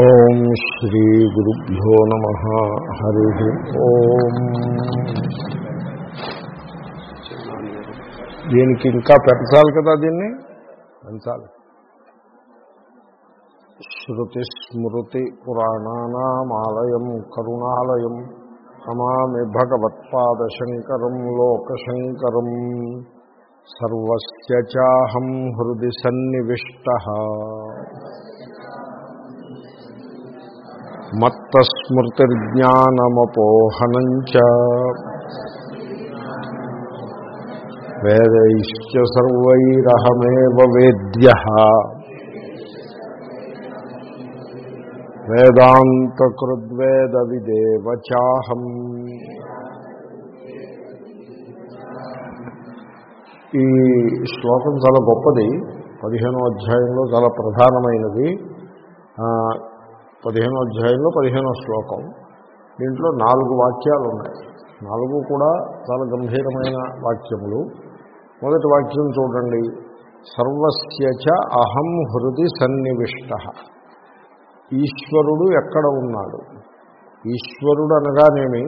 ఓం శ్రీ గురుభ్యో నమ. హరి ఓం. దీనికి ఇంకా పెంచాలి కదా దీన్ని? పెంచాలి. శృతి స్మృతి పురాణానామాలయం కరుణాలయం. నమామి భగవత్పాదశంకరం లోకశంకరం. సర్వస్య చాహం హృది సన్నివిష్ట. మత్తస్మృతిర్జ్ఞానమపోహనం చ సర్వైరహమేవ వేద్య. వేదాంతకృద్వేద విదేవచాహం ఈ శ్లోకం చాలా గొప్పది. పదిహేనో అధ్యాయంలో చాలా ప్రధానమైనది. పదిహేనో అధ్యాయంలో పదిహేనో శ్లోకం. దీంట్లో నాలుగు వాక్యాలు ఉన్నాయి నాలుగు కూడా చాలా గంభీరమైన వాక్యములు. మొదటి వాక్యం చూడండి. సర్వస్యచ అహం హృది సన్నివిష్ట. ఈశ్వరుడు ఎక్కడ ఉన్నాడు? ఈశ్వరుడు అనగానేమి?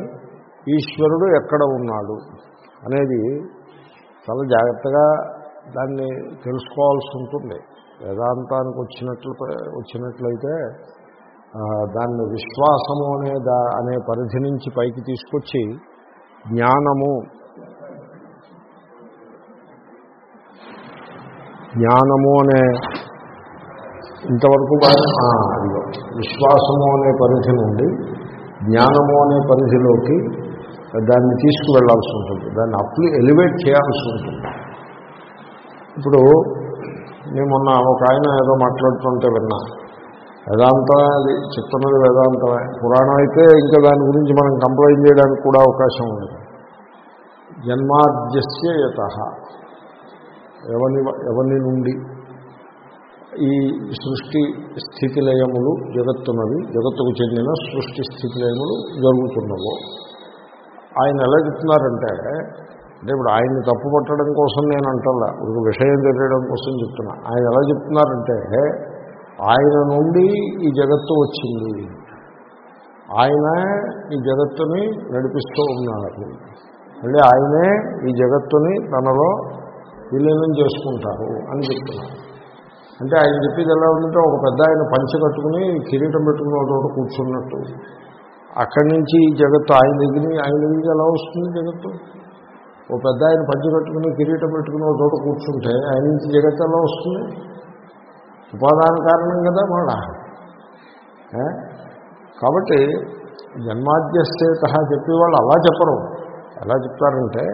ఈశ్వరుడు ఎక్కడ ఉన్నాడు? అనేది చాలా జాగ్రత్తగా దాన్ని తెలుసుకోవాల్సి ఉంటుంది. వేదాంతానికి వచ్చినట్లు వచ్చినట్లయితే దాన్ని విశ్వాసము అనే దా అనే పరిధి నుంచి పైకి తీసుకొచ్చి జ్ఞానము జ్ఞానము అనే ఇంతవరకు అదిగో విశ్వాసము అనే పరిధి నుండి జ్ఞానము అనే పరిధిలోకి దాన్ని తీసుకువెళ్ళాల్సి ఉంటుంది. దాన్ని అప్లీ ఎలివేట్ చేయాల్సి ఉంటుంది. ఇప్పుడు నేను మొన్న ఒక ఆయన ఏదో మాట్లాడుతుంటే విన్నాను వేదాంతం అది చెప్తున్నది వేదాంతమే. పురాణం అయితే ఇంకా దాని గురించి మనం కంప్లైంట్ చేయడానికి కూడా అవకాశం ఉంది జన్మాద్యస్య యత. ఎవని ఎవని నుండి? ఈ సృష్టి స్థితిలయములు జగత్తున్నవి జగత్తుకు చెందిన సృష్టి స్థితిలయములు జరుగుతున్నవో. ఆయన ఎలా చెప్తున్నారంటే అంటే ఇప్పుడు ఆయన్ని తప్పు పట్టడం కోసం నేను అంటల్లా ఒక విషయం తెలియడం కోసం చెప్తున్నా. ఆయన ఎలా చెప్తున్నారంటే ఆయన నుండి ఈ జగత్తు వచ్చింది. ఆయన ఈ జగత్తుని నడిపిస్తూ ఉన్నారు. మళ్ళీ ఆయనే ఈ జగత్తుని తనలో విలీనం చేసుకుంటారు అని చెప్తున్నారు. అంటే ఆయన చెప్పేది ఎలా ఉందంటే ఒక పెద్ద ఆయన పంచ కట్టుకుని కిరీటం పెట్టుకుని ఒకటి కూర్చున్నట్టు. అక్కడి నుంచి ఈ జగత్తు ఆయన దగ్గర ఆయన దగ్గరికి ఎలా వస్తుంది జగత్తు? ఓ పెద్ద ఆయన పంచ కట్టుకుని కిరీటం పెట్టుకుని ఒక చోట కూర్చుంటే ఆయన నుంచి జగత్తు ఎలా వస్తుంది? ఉపాదాన కారణం కదా మాట కాబట్టి జన్మాద్యస్థేత చెప్పేవాళ్ళు అలా చెప్పరు. ఎలా చెప్తారంటే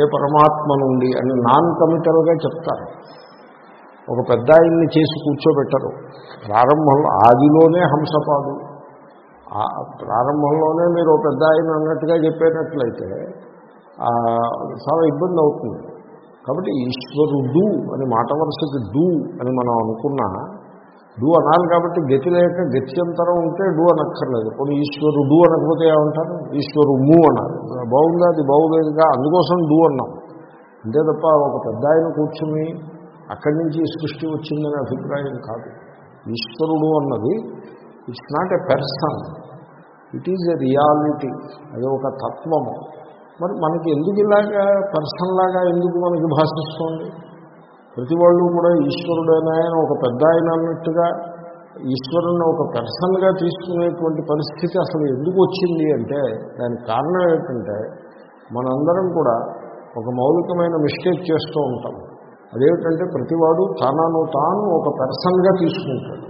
ఏ పరమాత్మ నుండి అని నాన్ కమిటల్గా చెప్తారు. ఒక పెద్ద ఆయన్ని చేసి కూర్చోబెట్టరు. ప్రారంభంలో ఆదిలోనే హంసపాదు. ప్రారంభంలోనే మీరు పెద్ద ఆయన అన్నట్టుగా చెప్పేటట్లయితే చాలా ఇబ్బంది అవుతుంది. కాబట్టి ఈశ్వరుడు అని మాట వరుసకి డూ అని మనం అనుకున్నా డూ అనాలి కాబట్టి గతి లేక గత్యంతరం ఉంటే డూ అనక్కర్లేదు. కొన్ని ఈశ్వరుడు అనకపోతే ఏమంటారు? ఈశ్వరుము అన్నారు బాగుందా? అది బాగులేదుగా. అందుకోసం డూ అన్నాం. అంతే తప్ప ఒక పెద్ద ఆయన కూర్చుని అక్కడి నుంచి సృష్టి వచ్చిందనే అభిప్రాయం కాదు. ఈశ్వరుడు అన్నది it's not a person it is a reality అది ఒక తత్వము. మరి మనకి ఎందుకు ఇలాగా పర్సన్ లాగా ఎందుకు మనకి భాషిస్తోంది? ప్రతి వాళ్ళు కూడా ఈశ్వరుడైన ఆయన ఒక పెద్ద ఆయన అన్నట్టుగా ఈశ్వరుని ఒక పర్సన్గా తీసుకునేటువంటి పరిస్థితి అసలు ఎందుకు వచ్చింది అంటే దానికి కారణం ఏంటంటే మనందరం కూడా ఒక మౌలికమైన మిస్టేక్ చేస్తూ ఉంటాం. అదేమిటంటే ప్రతివాడు తనను తాను ఒక పర్సన్గా తీసుకుంటాడు.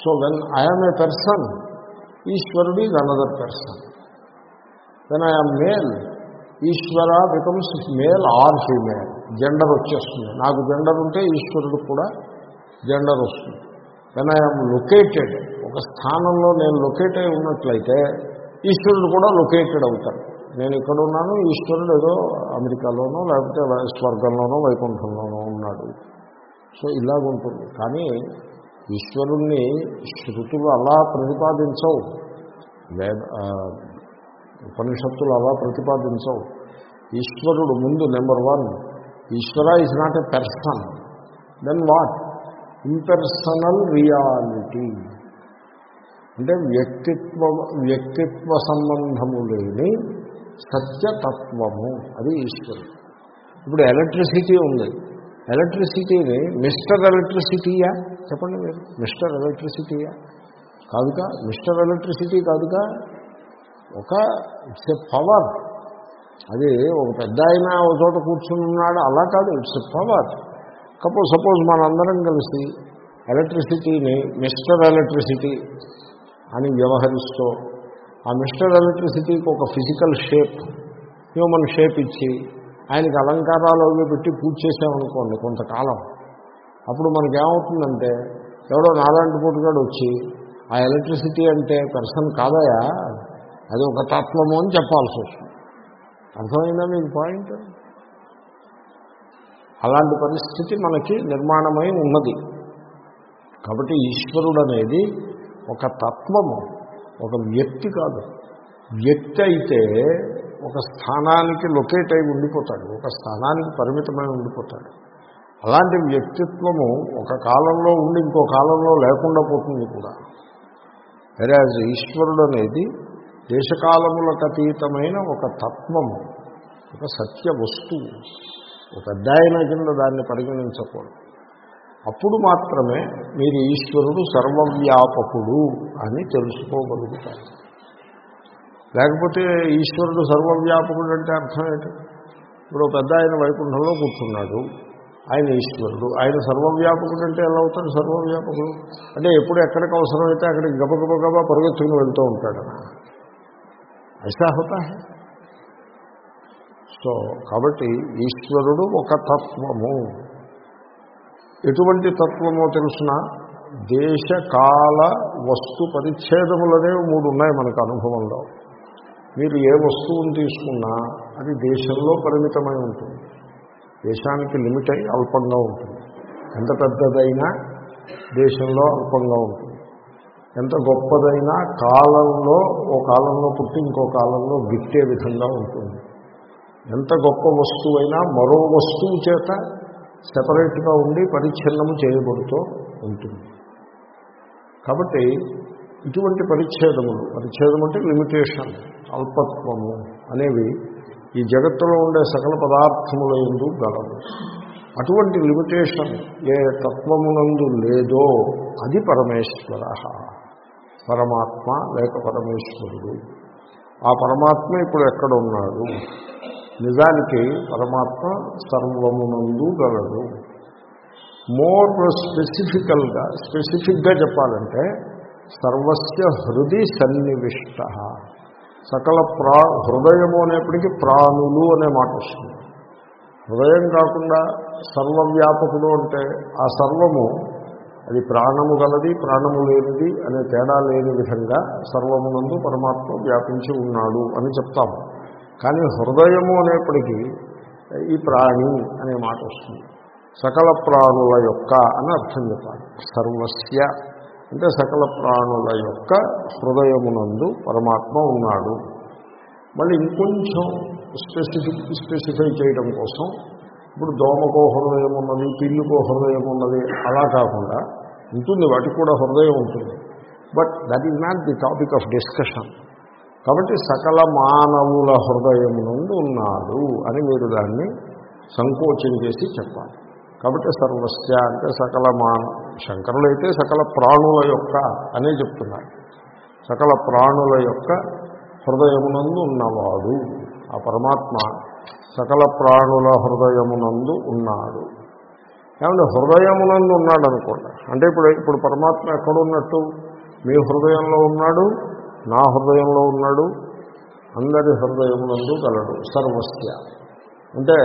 So when I'm a person ఈశ్వరుడు is another person then I'm male Ishwara becomes male or female gender వచ్చేస్తుంది. నాకు జెండర్ ఉంటే ఈశ్వరుడు కూడా జెండర్ వస్తుంది. దెన్ ఐఎమ్ లొకేటెడ్ ఒక స్థానంలో నేను లొకేట్ అయి ఉన్నట్లయితే ఈశ్వరుడు కూడా లొకేటెడ్ అవుతాడు. నేను ఇక్కడ ఉన్నాను ఈశ్వరుడు ఏదో అమెరికాలోనో లేకపోతే స్వర్గంలోనో వైకుంఠంలోనో ఉన్నాడు. సో ఇలాగుంటుంది కానీ ఈశ్వరుణ్ణి శృతులు అలా ప్రతిపాదించవు. వేద ఉపనిషత్తులు అలా ప్రతిపాదించవు. ఈశ్వరుడు ముందు number one Ishwara is not a person then what impersonal reality అంటే వ్యక్తిత్వ వ్యక్తిత్వ సంబంధము లేని సత్యతత్వము. అది ఈశ్వరుడు. ఇప్పుడు ఎలక్ట్రిసిటీ ఉంది. ఎలక్ట్రిసిటీని మిస్టర్ ఎలక్ట్రిసిటీయా చెప్పండి మీరు. మిస్టర్ ఎలక్ట్రిసిటీయా కాదుగా మిస్టర్ ఎలక్ట్రిసిటీ కాదుగా ఒక ఇట్స్ ఎ పవర్. అది ఒక పెద్ద ఆయన ఒక చోట కూర్చుని ఉన్నాడు అలా కాదు it's a power. Suppose suppose మనందరం కలిసి ఎలక్ట్రిసిటీని మిస్టర్ ఎలక్ట్రిసిటీ అని వ్యవహరిస్తూ ఆ మిస్టర్ ఎలక్ట్రిసిటీకి ఒక ఫిజికల్ షేప్ హ్యూమన్ షేప్ ఇచ్చి ఆయనకి అలంకారాలు అవి పెట్టి పూజ చేసామనుకోండి కొంతకాలం. అప్పుడు మనకేమవుతుందంటే ఎవడో నాలాంటి పుట్టుగాడు వచ్చి ఆ ఎలక్ట్రిసిటీ అంటే పర్సన్ కాదయా? అది ఒక తత్వము అని చెప్పాల్సి వస్తుంది. అర్థమైందా మీకు పాయింట్? అలాంటి పరిస్థితి మనకి నిర్మాణమై ఉన్నది. కాబట్టి ఈశ్వరుడు అనేది ఒక తత్వము ఒక వ్యక్తి కాదు. వ్యక్తి అయితే ఒక స్థానానికి లొకేట్ అయి ఉండిపోతాడు ఒక స్థానానికి పరిమితమై ఉండిపోతాడు. అలాంటి వ్యక్తిత్వము ఒక కాలంలో ఉండి ఇంకో కాలంలో లేకుండా పోతుంది కూడా. వెరాజ్ ఈశ్వరుడు అనేది దేశకాలములకు అతీతమైన ఒక తత్వము ఒక సత్య వస్తువు ఒక పెద్ద కింద దాన్ని పరిగణించకూడదు. అప్పుడు మాత్రమే మీరు ఈశ్వరుడు సర్వవ్యాపకుడు అని తెలుసుకోగలుగుతారు. లేకపోతే ఈశ్వరుడు సర్వవ్యాపకుడు అంటే అర్థం ఏంటి? ఇప్పుడు పెద్ద ఆయన వైకుంఠంలో కూర్చున్నాడు ఆయన ఈశ్వరుడు. ఆయన సర్వవ్యాపకుడు అంటే ఎలా అవుతాడు సర్వవ్యాపకుడు? అంటే ఎప్పుడు ఎక్కడికి అవసరమైతే అక్కడికి గబగబ గబా పరుగెత్తుకుని వెళ్తూ ఉంటాడు. ఐసా హోతా హై సో కాబట్టి ఈశ్వరుడు ఒక తత్వము. ఎటువంటి తత్వమో తెలుసిన? దేశకాల వస్తు పరిచ్ఛేదములనేవి మూడు ఉన్నాయి మనకు అనుభవంలో. మీరు ఏ వస్తువును తీసుకున్నా అది దేశంలో పరిమితమై ఉంటుంది. దేశానికి లిమిట్ అయి అల్పంగా ఉంటుంది. ఎంత పెద్దదైనా దేశంలో అల్పంగా ఉంటుంది. ఎంత గొప్పదైనా కాలంలో ఓ కాలంలో పుట్టి ఇంకో కాలంలో గిట్టే విధంగా ఉంటుంది. ఎంత గొప్ప వస్తువైనా మరో వస్తువు చేత సెపరేట్గా ఉండి పరిచ్ఛిన్నము చేయబడుతూ ఉంటుంది. కాబట్టి ఇటువంటి పరిచ్ఛేదములు పరిచ్ఛేదం అంటే లిమిటేషన్ అల్పత్వము అనేవి ఈ జగత్తులో ఉండే సకల పదార్థముల ఎందు గలవు. అటువంటి లిమిటేషన్ ఏ తత్వమునందు లేదో అది పరమేశ్వర. పరమాత్మ లేక పరమేశ్వరుడు. ఆ పరమాత్మ ఇప్పుడు ఎక్కడ ఉన్నాడు నిజానికి పరమాత్మ సర్వమునందు గలడు. మోర్ స్పెసిఫికల్గా స్పెసిఫిక్గా చెప్పాలంటే సర్వస్య హృది సన్నివిష్ట. సకల ప్రా హృదయము అనేప్పటికీ ప్రాణులు అనే మాట వస్తుంది. హృదయం కాకుండా సర్వవ్యాపకుడు అంటే ఆ సర్వము అది ప్రాణము గలది ప్రాణము లేనిది అనే తేడా లేని విధంగా సర్వమునందు పరమాత్మ వ్యాపించి ఉన్నాడు అని చెప్తాము. కానీ హృదయము అనేప్పటికీ ఈ ప్రాణి అనే మాట వస్తుంది. సకల ప్రాణుల యొక్క అని అర్థం చెప్పాలి. సర్వస్య అంటే సకల ప్రాణుల యొక్క హృదయమునందు పరమాత్మ ఉన్నాడు. మళ్ళీ ఇంకొంచెం స్పెసిఫిక్ స్పెసిఫై చేయడం కోసం ఇప్పుడు దోమకో హృదయం ఉన్నది పిల్లుకో హృదయం ఉన్నది అలా కాకుండా ఉంటుంది వాటికి కూడా హృదయం ఉంటుంది. But that is not the topic of discussion కాబట్టి సకల మానవుల హృదయం నుండి ఉన్నాడు అని మీరు దాన్ని సంకోచం చేసి చెప్పాలి. కాబట్టి సర్వస్య అంటే సకల మాన శంకరులైతే సకల ప్రాణుల యొక్క అనే చెప్తున్నారు. సకల ప్రాణుల యొక్క హృదయమునందు ఉన్నవాడు ఆ పరమాత్మ సకల ప్రాణుల హృదయమునందు ఉన్నాడు. ఏమంటే హృదయమునందు ఉన్నాడు అనుకోండి అంటే ఇప్పుడు ఇప్పుడు పరమాత్మ ఎక్కడున్నట్టు? మీ హృదయంలో ఉన్నాడు నా హృదయంలో ఉన్నాడు అందరి హృదయమునందు గలడు సర్వస్య. అంటే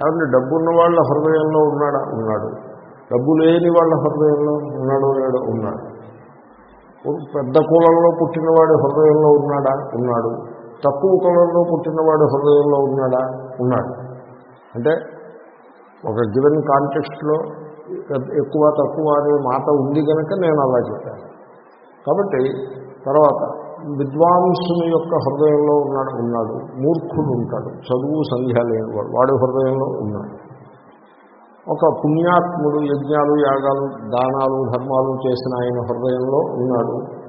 ఏమంటే డబ్బున్న వాళ్ళ హృదయంలో ఉన్నాడా? ఉన్నాడు. డబ్బు లేని వాళ్ళ హృదయంలో ఉన్నాడు లేడు ఉన్నాడు. పెద్ద కులంలో పుట్టినవాడి హృదయంలో ఉన్నాడా? ఉన్నాడు. తక్కువ కులంలో పుట్టినవాడు హృదయంలో ఉన్నాడా? ఉన్నాడు. అంటే ఒక గివెన్ కాంటెక్స్ట్లో ఎక్కువ తక్కువ అనే మాట ఉంది కనుక నేను అలా చెప్పాను. కాబట్టి తర్వాత విద్వాంసుని యొక్క హృదయంలో ఉన్నాడు ఉన్నాడు. మూర్ఖుడు ఉంటాడు. చదువు సంధ్య లేనివాడు. వాడి హృదయంలో ఉన్నాడు. ఒక పుణ్యాత్ముడు యజ్ఞాలు యాగాలు దానాలు ధర్మాలు చేసిన ఆయన హృదయంలో ఉన్నాడు.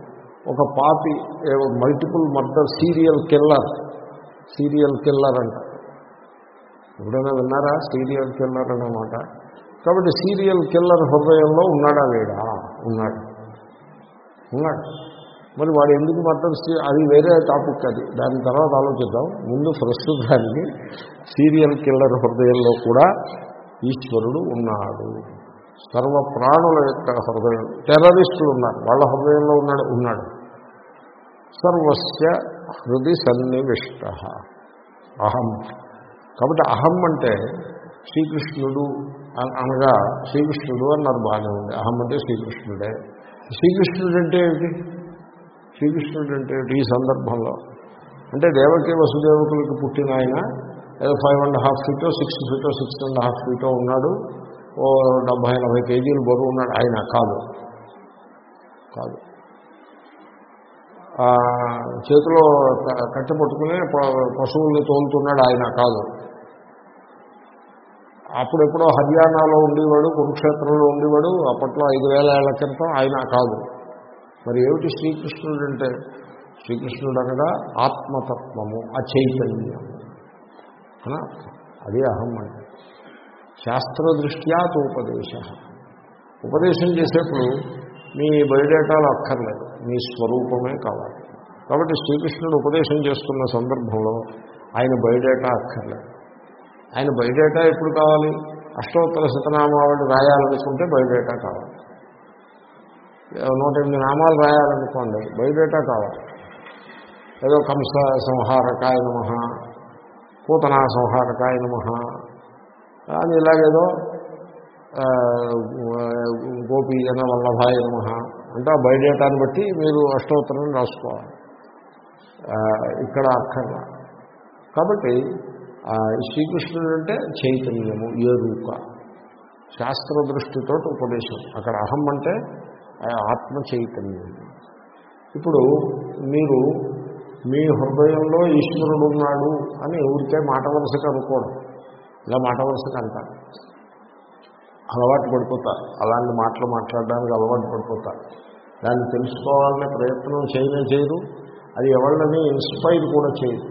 ఒక పాపి multiple murder serial killer serial killer అంట. ఎప్పుడైనా విన్నారా? సీరియల్ కిల్లర్ అన్నమాట కాబట్టి సీరియల్ కిల్లర్ హృదయంలో ఉన్నాడా లేడా? ఉన్నాడు. ఉన్నాడు. మరి వాడు ఎందుకు మర్డర్ అది వేరే టాపిక్ అది. దాని తర్వాత ఆలోచిద్దాం. ముందు ప్రస్తుతానికి సీరియల్ కిల్లర్ హృదయంలో కూడా ఈశ్వరుడు ఉన్నాడు. సర్వ ప్రాణుల యొక్క హృదయం. టెర్రరిస్టులు ఉన్నారు. వాళ్ళ హృదయంలో ఉన్నాడు ఉన్నాడు. సర్వస్య హృది సన్నివిష్ట. అహం. కాబట్టి అహం అంటే శ్రీకృష్ణుడు అన- అనగా శ్రీకృష్ణుడు అన్నారు బాగానే ఉంది. అహం అంటే శ్రీకృష్ణుడే. శ్రీకృష్ణుడు అంటే ఏమిటి? శ్రీకృష్ణుడు అంటే ఏమిటి ఈ సందర్భంలో? అంటే దేవకి వసుదేవకులకు పుట్టిన ఆయన ఏదో ఫైవ్ అండ్ హాఫ్ ఫీటో సిక్స్ ఫీటో సిక్స్ అండ్ హాఫ్ ఫీటో ఉన్నాడు. ఓ డెబ్భై ఎనభై కేజీలు బరువు ఉన్నాడు. ఆయన కాదు. కాదు. చేతిలో కట్టె పట్టుకుని ప- పశువుల్ని తోలుతున్నాడు. ఆయన కాదు. అప్పుడెప్పుడో హర్యానాలో ఉండేవాడు కురుక్షేత్రంలో ఉండేవాడు. అప్పట్లో ఐదు వేల ఏళ్ళ క్రితం ఆయన కాదు. మరి ఏమిటి శ్రీకృష్ణుడు అంటే శ్రీకృష్ణుడు అనగా ఆత్మతత్వము అచైతన్యము. అని? అర్థం అదే అహం అంటే. శాస్త్రదృష్ట్యా ఉపదేశ ఉపదేశం చేసేప్పుడు మీ బయోడేటాలు అక్కర్లేదు మీ స్వరూపమే కావాలి. కాబట్టి శ్రీకృష్ణుడు ఉపదేశం చేస్తున్న సందర్భంలో ఆయన బయోడేటా అక్కర్లేదు. ఆయన బయోడేటా ఎప్పుడు కావాలి? అష్టోత్తర శతనామావళి రాయాలనుకుంటే బయోడేటా కావాలి. నూట ఎనిమిది నామాలు రాయాలనుకోండి బయోడేటా కావాలి. ఏదో కంస సంహారకాయ నమ పూతనా సంహారకాయ నమ అని ఇలాగేదో గోపి జన వల్లభాయ నమ అంటే ఆ బట్టి మీరు అష్టోత్తరం రాసుకోవాలి. ఇక్కడ అక్కర్లా కాబట్టి శ్రీకృష్ణుడు అంటే చైతన్యము ఎరుక శాస్త్ర దృష్టితో ఉపదేశం. అక్కడ అహం అంటే ఆత్మ చైతన్యం. ఇప్పుడు మీరు మీ హృదయంలో ఈశ్వరుడు ఉన్నాడు అని ఊరికే మాట వరుసగా అనుకోవడం. ఇలా మాట వరుసగా అంటారు. అలవాటు పడిపోతారు అలాంటి మాటలు మాట్లాడడానికి అలవాటు పడిపోతారు దాన్ని తెలుసుకోవాలనే ప్రయత్నం చేయనే చేయరు. అది ఎవళ్ళని ఇన్స్పైర్ కూడా చేయదు.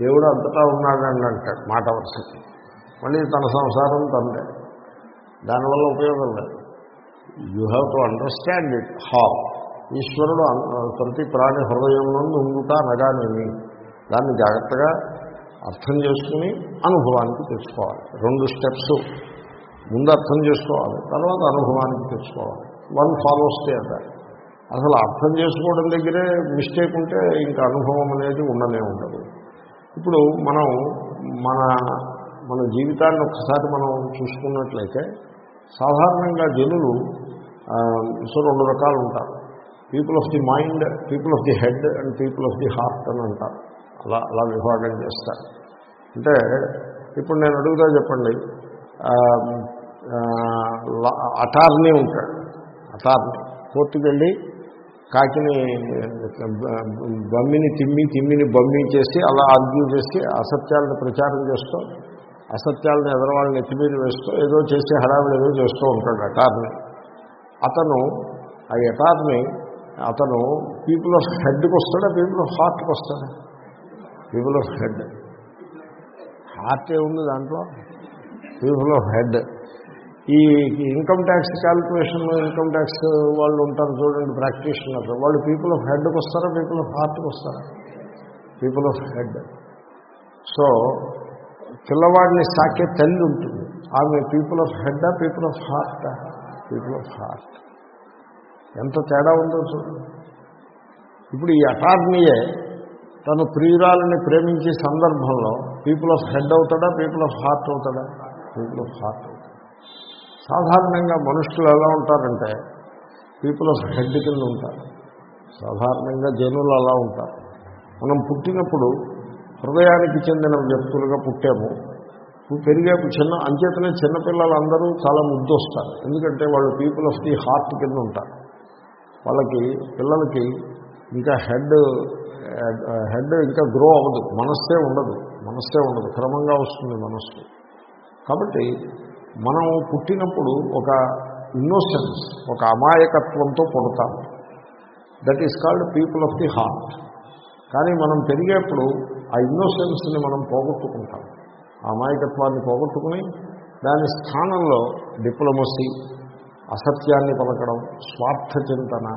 దేవుడు అంతటా ఉన్నాడని అంటాడు మాట వరుసకి. మళ్ళీ తన సంసారం తందే. దానివల్ల ఉపయోగం లేదు. You have to understand it హా ఈశ్వరుడు అన్- ప్రతి ప్రాణి హృదయంలో ఉండుట అనగానేమి? దాన్ని జాగ్రత్తగా అర్థం చేసుకుని అనుభవానికి తెచ్చుకోవాలి. రెండు స్టెప్స్ ముందు అర్థం చేసుకోవాలి తర్వాత అనుభవానికి తెచ్చుకోవాలి. వన్ ఫాలోస్ డే అదర్ అసలు అర్థం చేసుకోవడం దగ్గరే మిస్టేక్ ఉంటే ఇంకా అనుభవం అనేది ఉండనే ఉండదు. ఇప్పుడు మనం మన మన జీవితాన్ని ఒకసారి మనం చూసుకున్నట్లయితే సాధారణంగా జనులు సో రెండు రకాలు ఉంటారు. People of the mind people of the head and people of the heart అని అంటారు. అలా అలా విభాగం చేస్తారు. అంటే ఇప్పుడు నేను అడుగుతా చెప్పండి. అటార్నీ ఉంటాడు. అటార్నీ. కోర్టుకు వెళ్ళి కాకిని బమ్మిని తిమ్మి తిమ్మిని బమ్మి చేసి అలా ఆర్గ్యూ చేసి అసత్యాలను ప్రచారం చేస్తూ అసత్యాలను ఎదరవాళ్ళని ఎత్తి వేస్తూ ఏదో చేసి హడావిడి ఏదో చేస్తూ ఉంటాడు అటార్నీ. అతను ఆ అటార్నీ అతను పీపుల్ ఆఫ్ హెడ్కి వస్తాడా పీపుల్ ఆఫ్ హార్ట్కి వస్తాడా? పీపుల్ ఆఫ్ హెడ్ హార్ట్ ఏముంది దాంట్లో? పీపుల్ ఆఫ్ హెడ్ ఈ ఇన్కమ్ ట్యాక్స్ క్యాల్కులేషన్లో ఇన్కమ్ ట్యాక్స్ వాళ్ళు ఉంటారు చూడండి ప్రాక్టీషనర్ వాళ్ళు పీపుల్ ఆఫ్ హెడ్కి వస్తారా పీపుల్ ఆఫ్ హార్ట్కి వస్తారా? పీపుల్ ఆఫ్ హెడ్ సో పిల్లవాడిని సాకే తల్లి ఉంటుంది. ఆమె people of head people of heart people of heart ఎంత తేడా ఉందో చూడండి. ఇప్పుడు ఈ అటార్నీయే తను ప్రియురాలని ప్రేమించే సందర్భంలో పీపుల్ ఆఫ్ హెడ్ అవుతాడా పీపుల్ ఆఫ్ హార్ట్ అవుతాడా? పీపుల్ ఆఫ్ హార్ట్ అవుతాడు. సాధారణంగా మనుషులు ఎలా ఉంటారంటే పీపుల్ ఆఫ్ హెడ్ కింద ఉంటారు. సాధారణంగా జనులు అలా ఉంటారు. మనం పుట్టినప్పుడు హృదయానికి చెందిన వ్యక్తులుగా పుట్టాము. పెరిగేపు చిన్న అంచేతనే చిన్నపిల్లలందరూ చాలా ముద్దు వస్తారు ఎందుకంటే వాళ్ళు పీపుల్ ఆఫ్ ది హార్ట్ కింద ఉంటారు. వాళ్ళకి పిల్లలకి ఇంకా హెడ్ హెడ్ ఇంకా గ్రో అవ్వదు. మనస్సే ఉండదు. మనస్సే ఉండదు. క్రమంగా వస్తుంది మనస్సు. కాబట్టి మనం పుట్టినప్పుడు ఒక ఇన్నోసెన్స్ ఒక అమాయకత్వంతో పుడతాం. That is called people of the heart కానీ మనం పెరిగేప్పుడు ఆ ఇన్నోసెన్స్ని మనం పోగొట్టుకుంటాం. ఆ అమాయకత్వాన్ని పోగొట్టుకుని దాని స్థానంలో డిప్లొమసీ అసత్యాన్ని పలకడం స్వార్థ చింతన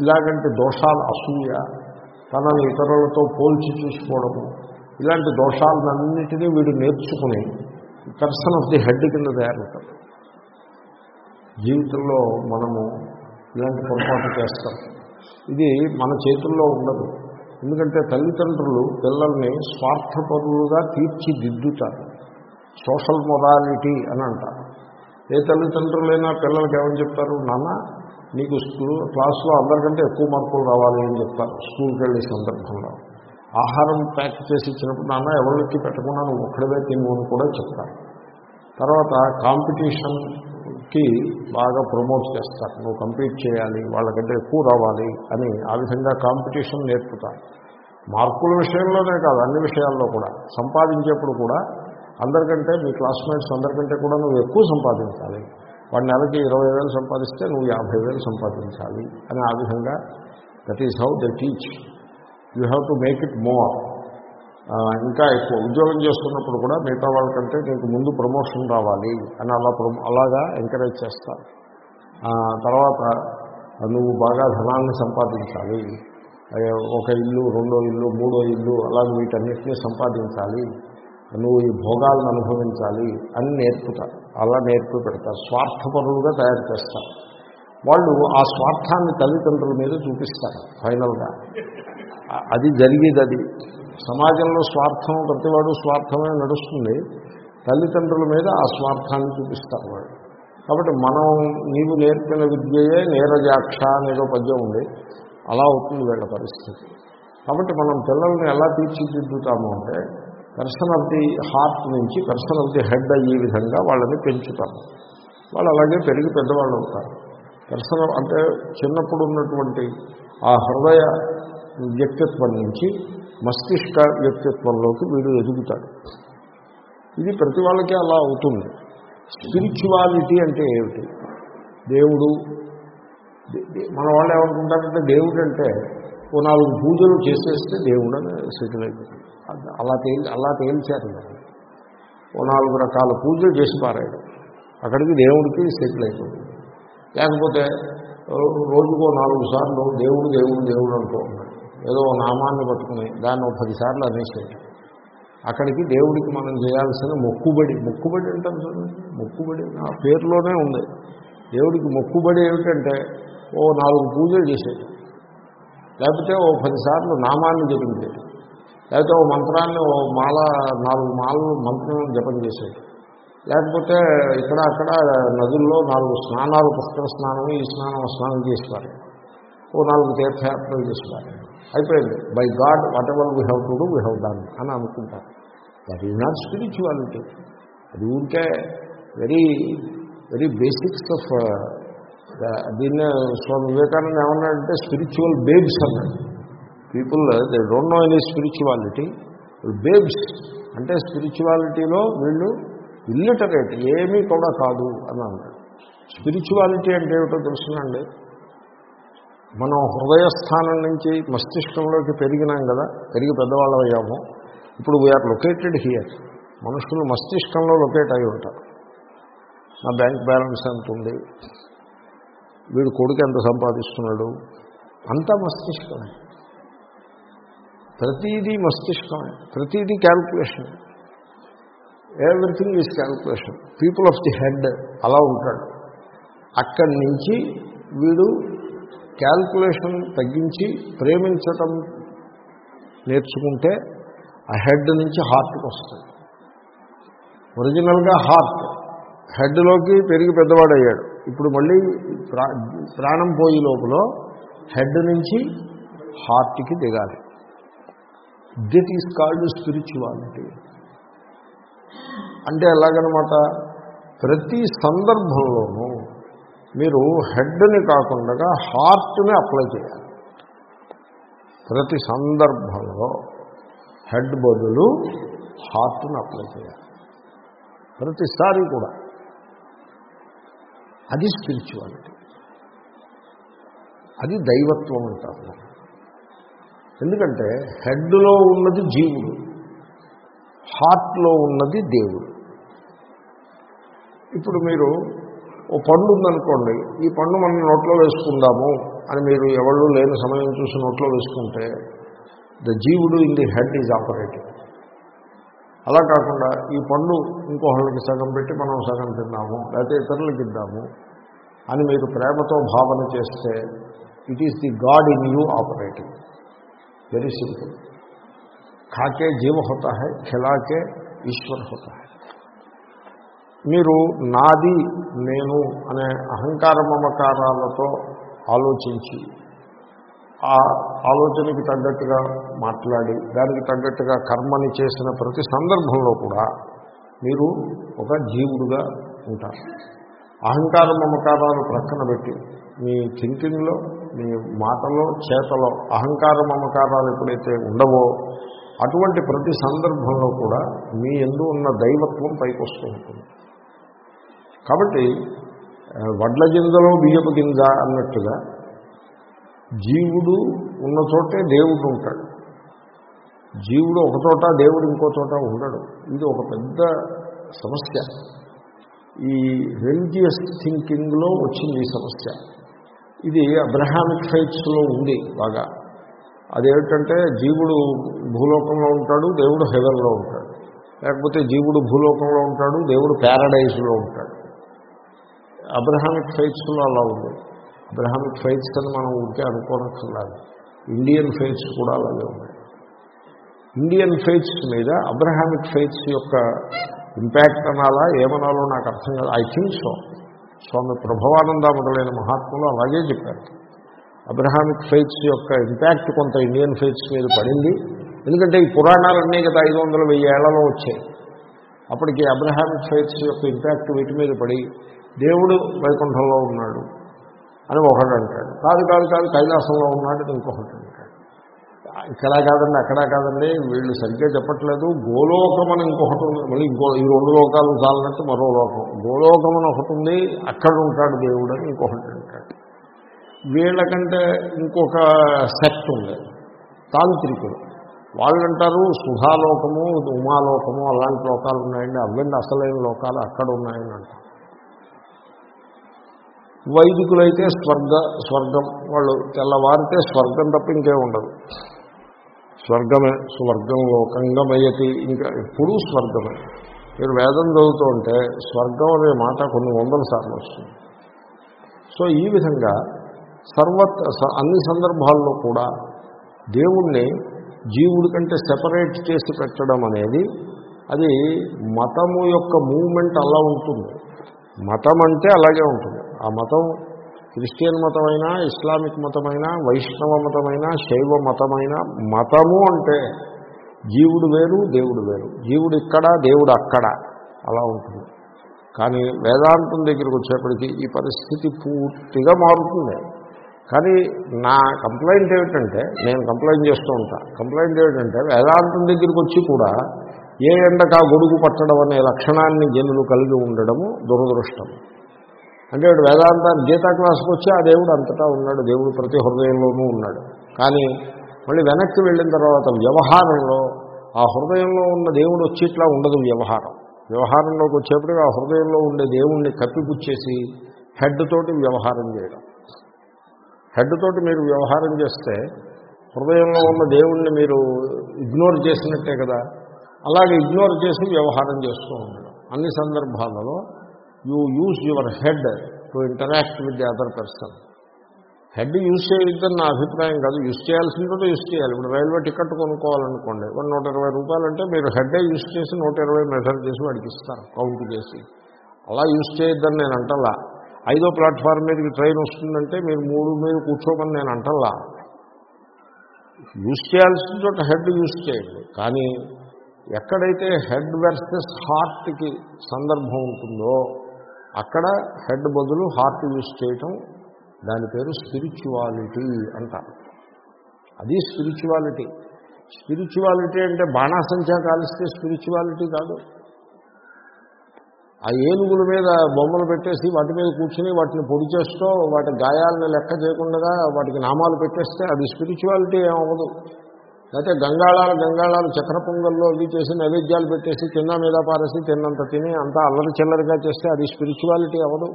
ఇలాగంటి దోషాలు అసూయ తనని ఇతరులతో పోల్చి చూసుకోవడము. ఇలాంటి దోషాలన్నింటినీ వీడు నేర్చుకుని పర్సన్ ఆఫ్ ది హెడ్ కింద తయారవుతాడు. జీవితంలో మనము ఇలాంటి పొరపాటు చేస్తాం. ఇది మన చేతుల్లో ఉండదు. ఎందుకంటే తల్లిదండ్రులు పిల్లల్ని స్వార్థపరులుగా తీర్చిదిద్దుతారు. సోషల్ మొరాలిటీ అని అంటారు. ఏ తల్లిదండ్రులైనా పిల్లలకి ఏమని చెప్తారు? నాన్న నీకు స్కూల్ క్లాస్లో అందరికంటే ఎక్కువ మార్కులు రావాలి అని చెప్తారు స్కూల్కి వెళ్ళే సందర్భంలో. ఆహారం ప్యాక్ చేసి ఇచ్చినప్పుడు నాన్న ఎవరికి పెట్టకుండా నువ్వు ఒక్కడవే తిను అని కూడా చెప్తారు తర్వాత కాంపిటీషన్కి బాగా ప్రమోట్ చేస్తారు నువ్వు కంపీట్ చేయాలి వాళ్ళకంటే ఎక్కువ రావాలి అని ఆ విధంగా కాంపిటీషన్ నేర్పుతారు మార్కుల విషయంలోనే కాదు అన్ని విషయాల్లో కూడా. సంపాదించేప్పుడు కూడా అందరికంటే మీ క్లాస్మేట్స్ అందరికంటే కూడా నువ్వు ఎక్కువ సంపాదించాలి. వాడి నెలకి ఇరవై వేలు సంపాదిస్తే నువ్వు యాభై వేలు సంపాదించాలి అని ఆ విధంగా that is how they teach you have to make it more ఇంకా ఎక్కువ. ఉద్యోగం చేస్తున్నప్పుడు కూడా మిగతా వాళ్ళకంటే నీకు ముందు ప్రమోషన్ రావాలి అని అలా ప్రమో అలాగా ఎంకరేజ్ చేస్తారు తర్వాత నువ్వు బాగా ధనాన్ని సంపాదించాలి. ఒక ఇల్లు రెండో ఇల్లు మూడో ఇల్లు అలా వీటన్నిటినీ సంపాదించాలి. నువ్వు ఈ భోగాలను అనుభవించాలి అని నేర్పుతారు అలా నేర్పి పెడతారు. స్వార్థపరులుగా తయారు చేస్తారు. వాళ్ళు ఆ స్వార్థాన్ని తల్లిదండ్రుల మీద చూపిస్తారు ఫైనల్గా. అది జరిగేది అది. సమాజంలో స్వార్థం ప్రతివాడు స్వార్థమే నడుస్తుంది. తల్లిదండ్రుల మీద ఆ స్వార్థాన్ని చూపిస్తారు వాళ్ళు. కాబట్టి మనం నీవు నేర్పిన విద్యయే నేరజాక్ష అనేదో పద్యం ఉంది. అలా అవుతుంది వీళ్ళ పరిస్థితి. కాబట్టి మనం పిల్లల్ని ఎలా తీర్చిదిద్దుతాము అంటే పర్సన్ ఆఫ్ ది హార్ట్ నుంచి పర్సన్ ఆఫ్ ది హెడ్ అయ్యే విధంగా వాళ్ళని పెంచుతాము వాళ్ళు అలాగే పెరిగి పెద్దవాళ్ళు అవుతారు. పర్సన్ అంటే చిన్నప్పుడు ఉన్నటువంటి ఆ హృదయ వ్యక్తిత్వం నుంచి మస్తిష్క వ్యక్తిత్వంలోకి వీడు ఎదుగుతాడు. ఇది ప్రతి వాళ్ళకి అలా అవుతుంది. స్పిరిచువాలిటీ అంటే ఏమిటి? దేవుడు మన వాళ్ళు ఏమనుకుంటారంటే దేవుడు అంటే ఓ నాలుగు పూజలు చేసేస్తే దేవుడని సెటిల్ అయిపోతుంది అలా తేలి అలా తేల్చారు ఓ నాలుగు రకాల పూజలు చేసి పారాడు అక్కడికి దేవుడికి సెటిల్ అయిపోతుంది లేకపోతే రోజుకో నాలుగు సార్లు దేవుడు దేవుడు దేవుడు అంటూ ఉన్నాడు ఏదో నామాన్ని పట్టుకుని దాన్ని ఒక పదిసార్లు అనేసేది అక్కడికి దేవుడికి మనం చేయాల్సిన మొక్కుబడి మొక్కుబడి అంటారు చూడండి. మొక్కుబడి నా పేరులోనే ఉంది. దేవుడికి మొక్కుబడి ఏమిటంటే ఓ నాలుగు పూజలు చేసేది. లేకపోతే ఓ పదిసార్లు నామాన్ని జపించేది లేకపోతే ఓ మంత్రాన్ని ఓ మాల నాలుగు మాలలు మంత్రం జపం చేసేది లేకపోతే ఇక్కడ అక్కడ నదుల్లో నాలుగు స్నానాలు పుష్కర స్నానం ఈ స్నానం స్నానం చేస్తారు ఓ నాలుగు తీర్థయాత్రలు చేస్తారు అయిపోయింది. By God whatever we have to do we have done అని అనుకుంటారు. దట్ ఈజ్ నాట్ స్పిరిచువాలిటీ అది ఉంటే వెరీ వెరీ బేసిక్స్ ఆఫ్ దీన్ని స్వామి వివేకానంద ఏమన్నాడంటే స్పిరిచువల్ బేబ్స్ అన్నాడు. People they don't know any spirituality babes అంటే స్పిరిచువాలిటీలో వీళ్ళు ఇల్లిటరేట్ ఏమీ కూడా కాదు అని అన్నాడు. స్పిరిచువాలిటీ అంటే ఏమిటో తెలుసునండి? మనం హృదయస్థానం నుంచి మస్తిష్కంలోకి పెరిగినాం కదా పెరిగి పెద్దవాళ్ళం అయ్యాము. ఇప్పుడు వీఆర్ లొకేటెడ్ హియర్ మనుషులు మస్తిష్కంలో లొకేట్ అయి ఉంటారు. నా బ్యాంక్ బ్యాలెన్స్ ఎంత ఉంది? వీడు కొడుకు ఎంత సంపాదిస్తున్నాడు? అంతా మస్తిష్కమే. ప్రతీదీ మస్తిష్కమే. ప్రతీదీ calculation. Everything is calculation. People of the head అలా ఉంటాడు. అక్కడి నుంచి వీడు క్యాల్కులేషన్ తగ్గించి ప్రేమించటం నేర్చుకుంటే ఆ హెడ్ నుంచి హార్ట్కి వస్తుంది. ఒరిజినల్గా హార్ట్ హెడ్లోకి పెరిగి పెద్దవాడయ్యాడు. ఇప్పుడు మళ్ళీ ప్రాణం పోయి లోపల హెడ్ నుంచి హార్ట్కి దిగాలి. దిట్ ఈస్ కాల్డ్ స్పిరిచువాలిటీ అంటే ఎలాగనమాట? ప్రతి సందర్భంలోనూ మీరు హెడ్ని కాకుండా హార్ట్ని అప్లై చేయాలి. ప్రతి సందర్భంలో హెడ్ బదులు హార్ట్ని అప్లై చేయాలి. ప్రతిసారి కూడా. అది స్పిరిచువాలిటీ అది దైవత్వం అంటారు. ఎందుకంటే హెడ్లో ఉన్నది జీవుడు హార్ట్లో ఉన్నది దేవుడు. ఇప్పుడు మీరు ఓ పండు ఉందనుకోండి ఈ పండు మనం నోట్లో వేసుకుందాము అని మీరు ఎవళ్ళు లేని సమయం చూసి నోట్లో వేసుకుంటే ద జీవుడు in the head is operating. అలా కాకుండా ఈ పండు ఇంకోహళ్ళకి సగం పెట్టి మనం సగం తిన్నాము లేకపోతే ఇతరులకు ఇద్దాము అని మీరు ప్రేమతో భావన చేస్తే it is the god in you operating very simple ఖాకే జీవ హోతా హై ఖిలాకే ఈశ్వర్ హోతా హై మీరు నాది నేను అనే అహంకార మమకారాలతో ఆలోచించి ఆ ఆలోచనకి తగ్గట్టుగా మాట్లాడి దానికి తగ్గట్టుగా కర్మని చేసిన ప్రతి సందర్భంలో కూడా మీరు ఒక జీవుడుగా ఉంటారు. అహంకార మమకారాలు ప్రక్కన పెట్టి మీ థింకింగ్లో మీ మాటలో చేతలో అహంకార మమకారాలు ఎప్పుడైతే ఉండవో అటువంటి ప్రతి సందర్భంలో కూడా మీ ఎందు ఉన్న దైవత్వం పైకి వస్తూ ఉంటుంది. కాబట్టి వడ్ల గింజలో బియ్యపు గింజ అన్నట్టుగా జీవుడు ఉన్న చోటే దేవుడు ఉంటాడు. జీవుడు ఒక చోట దేవుడు ఇంకో చోట ఉండడు. ఇది ఒక పెద్ద సమస్య. ఈ రిలీజియస్ థింకింగ్లో వచ్చింది ఈ సమస్య. ఇది అబ్రహామిక్ ఫైట్స్లో ఉంది బాగా. అదేమిటంటే జీవుడు భూలోకంలో ఉంటాడు దేవుడు హెవెన్లో ఉంటాడు. లేకపోతే జీవుడు భూలోకంలో ఉంటాడు దేవుడు ప్యారడైజ్లో ఉంటాడు. అబ్రహామిక్ ఫైట్స్లో అలా ఉంది. అబ్రహామిక్ ఫైట్స్ అని మనం ఊరికే అనుకోనక్కర్లేదు ఇండియన్ ఫైట్స్ కూడా అలాగే ఉన్నాయి. ఇండియన్ ఫైట్స్ మీద అబ్రహామిక్ ఫైట్స్ యొక్క ఇంపాక్ట్ అనాలా ఏమనాలో నాకు అర్థం కాదు. I think so. Swami Prabhavananda మొదలైన మహాత్ములు అలాగే చెప్పారు. అబ్రహామిక్ ఫైట్స్ యొక్క ఇంపాక్ట్ కొంత ఇండియన్ ఫైట్స్ మీద పడింది. ఎందుకంటే ఈ పురాణాలన్నీ గత ఐదు వందల వెయ్యి ఏళ్ళలో వచ్చాయి. అప్పటికి అబ్రహామిక్ ఫైట్స్ యొక్క ఇంపాక్ట్ వీటి మీద పడి దేవుడు వైకుంఠంలో ఉన్నాడు. అని ఒకడు అంటాడు. కాదు కాదు కాదు కైలాసంలో ఉన్నాడు ఇంకొకటి అంటాడు. ఇక్కడ కాదండి అక్కడ కాదండి వీళ్ళు సరిగ్గా చెప్పట్లేదు. గోలోకం అని ఇంకొకటి ఉంది. మళ్ళీ ఇంకో ఈ రెండు లోకాలు చాలన్నట్టు మరో లోకం. గోలోకం అని ఒకటి ఉంది అక్కడ ఉంటాడు దేవుడు అని ఇంకొకటి అంటాడు. వీళ్ళకంటే ఇంకొక సెక్ట్ ఉంది తాంత్రికులు వాళ్ళు అంటారు సుధాలోకము ఉమాలోకము అలాంటి లోకాలు ఉన్నాయండి. అవ్వండి అసలైన లోకాలు అక్కడ ఉన్నాయని అంటారు. వైదికులైతే స్వర్గ స్వర్గం వాళ్ళు తెల్లవారితే స్వర్గం తప్ప ఇంకే ఉండదు. స్వర్గమే స్వర్గం లోకంగమయతి ఇంకా ఎప్పుడూ స్వర్గమే. మీరు వేదం చదువుతూ ఉంటే స్వర్గం అనే మాట కొన్ని వందల సార్లు వస్తుంది. సో ఈ విధంగా సర్వత్ స- అన్ని సందర్భాల్లో కూడా దేవుణ్ణి జీవుడి కంటే సెపరేట్ చేసి పెట్టడం అనేది అది మతము యొక్క మూమెంట్ అలా ఉంటుంది. మతం అంటే అలాగే ఉంటుంది. ఆ మతం క్రిస్టియన్ మతమైనా ఇస్లామిక్ మతమైనా వైష్ణవ మతమైనా శైవ మతమైనా మతము అంటే జీవుడు వేరు దేవుడు వేరు. జీవుడు ఇక్కడ దేవుడు అక్కడ. అలా ఉంటుంది. కానీ వేదాంతం దగ్గరికి వచ్చేప్పటికీ ఈ పరిస్థితి పూర్తిగా మారుతుంది. కానీ నా కంప్లైంట్ ఏమిటంటే నేను కంప్లైంట్ చేస్తూ ఉంటాను కంప్లైంట్ ఏమిటంటే వేదాంతం దగ్గరికి వచ్చి కూడా ఏ ఎండక గొడుగు పట్టడం అనే లక్షణాన్ని జనులు కలిగి ఉండడము దురదృష్టం. అంటే వాడు వేదాంతాన్ని గీతా క్లాస్కి వచ్చి ఆ దేవుడు అంతటా ఉన్నాడు. దేవుడు ప్రతి హృదయంలోనూ ఉన్నాడు. కానీ మళ్ళీ వెనక్కి వెళ్ళిన తర్వాత వ్యవహారంలో ఆ హృదయంలో ఉన్న దేవుడు వచ్చి ఇట్లా ఉండదు వ్యవహారం. వ్యవహారంలోకి వచ్చేప్పటికి ఆ హృదయంలో ఉండే దేవుణ్ణి కప్పిపుచ్చేసి హెడ్ తోటి వ్యవహారం చేయడం. హెడ్ తోటి మీరు వ్యవహారం చేస్తే హృదయంలో ఉన్న దేవుణ్ణి మీరు ఇగ్నోర్ చేసినట్టే కదా. అలాగే ఇగ్నోర్ చేసి వ్యవహారం చేస్తూ ఉండడం. అన్ని సందర్భాలలో you use your head to interact with the other person. Head use చేయొద్దని నా అభిప్రాయం కాదు. యూజ్ చేయాల్సిందో యూజ్ చేయాలి. ఇప్పుడు రైల్వే టికెట్ కొనుక్కోవాలనుకోండి వన్ నూట ఇరవై రూపాయలు అంటే మీరు హెడ్డే యూజ్ చేసి నూట ఇరవై మెజర్ చేసి వాడికి ఇస్తారు కౌంట్ చేసి. అలా యూజ్ చేయొద్దని నేను అంటలా ఐదో ప్లాట్ఫామ్ మీదకి ట్రైన్ వస్తుందంటే మీరు మూడు మీద కూర్చోమని నేను అంటలా యూజ్ చేయాల్సిన చోట హెడ్ యూజ్ చేయండి. కానీ ఎక్కడైతే హెడ్ వర్సెస్ హార్ట్కి సందర్భం ఉంటుందో అక్కడ హెడ్ బదులు హార్ట్ యూజ్ చేయటం దాని పేరు స్పిరిచువాలిటీ అంటారు. అది స్పిరిచువాలిటీ. స్పిరిచువాలిటీ అంటే బాణాసంఖ్య కాలిస్తే స్పిరిచువాలిటీ కాదు. ఆ ఏనుగుల మీద బొమ్మలు పెట్టేసి వాటి మీద కూర్చుని వాటిని పొడి చేస్తూ వాటి గాయాలను లెక్క చేయకుండా వాటికి నామాలు పెట్టేస్తే అది స్పిరిచువాలిటీ ఏమవ్వదు. అయితే గంగాళాలు గంగాళాలు చక్ర పొంగల్లో అవి చేసి నైవేద్యాలు పెట్టేసి తిన్న మీద పారేసి తిన్నంత తిని అంతా అల్లరి చిల్లరిగా చేస్తే అది స్పిరిచువాలిటీ అవ్వదు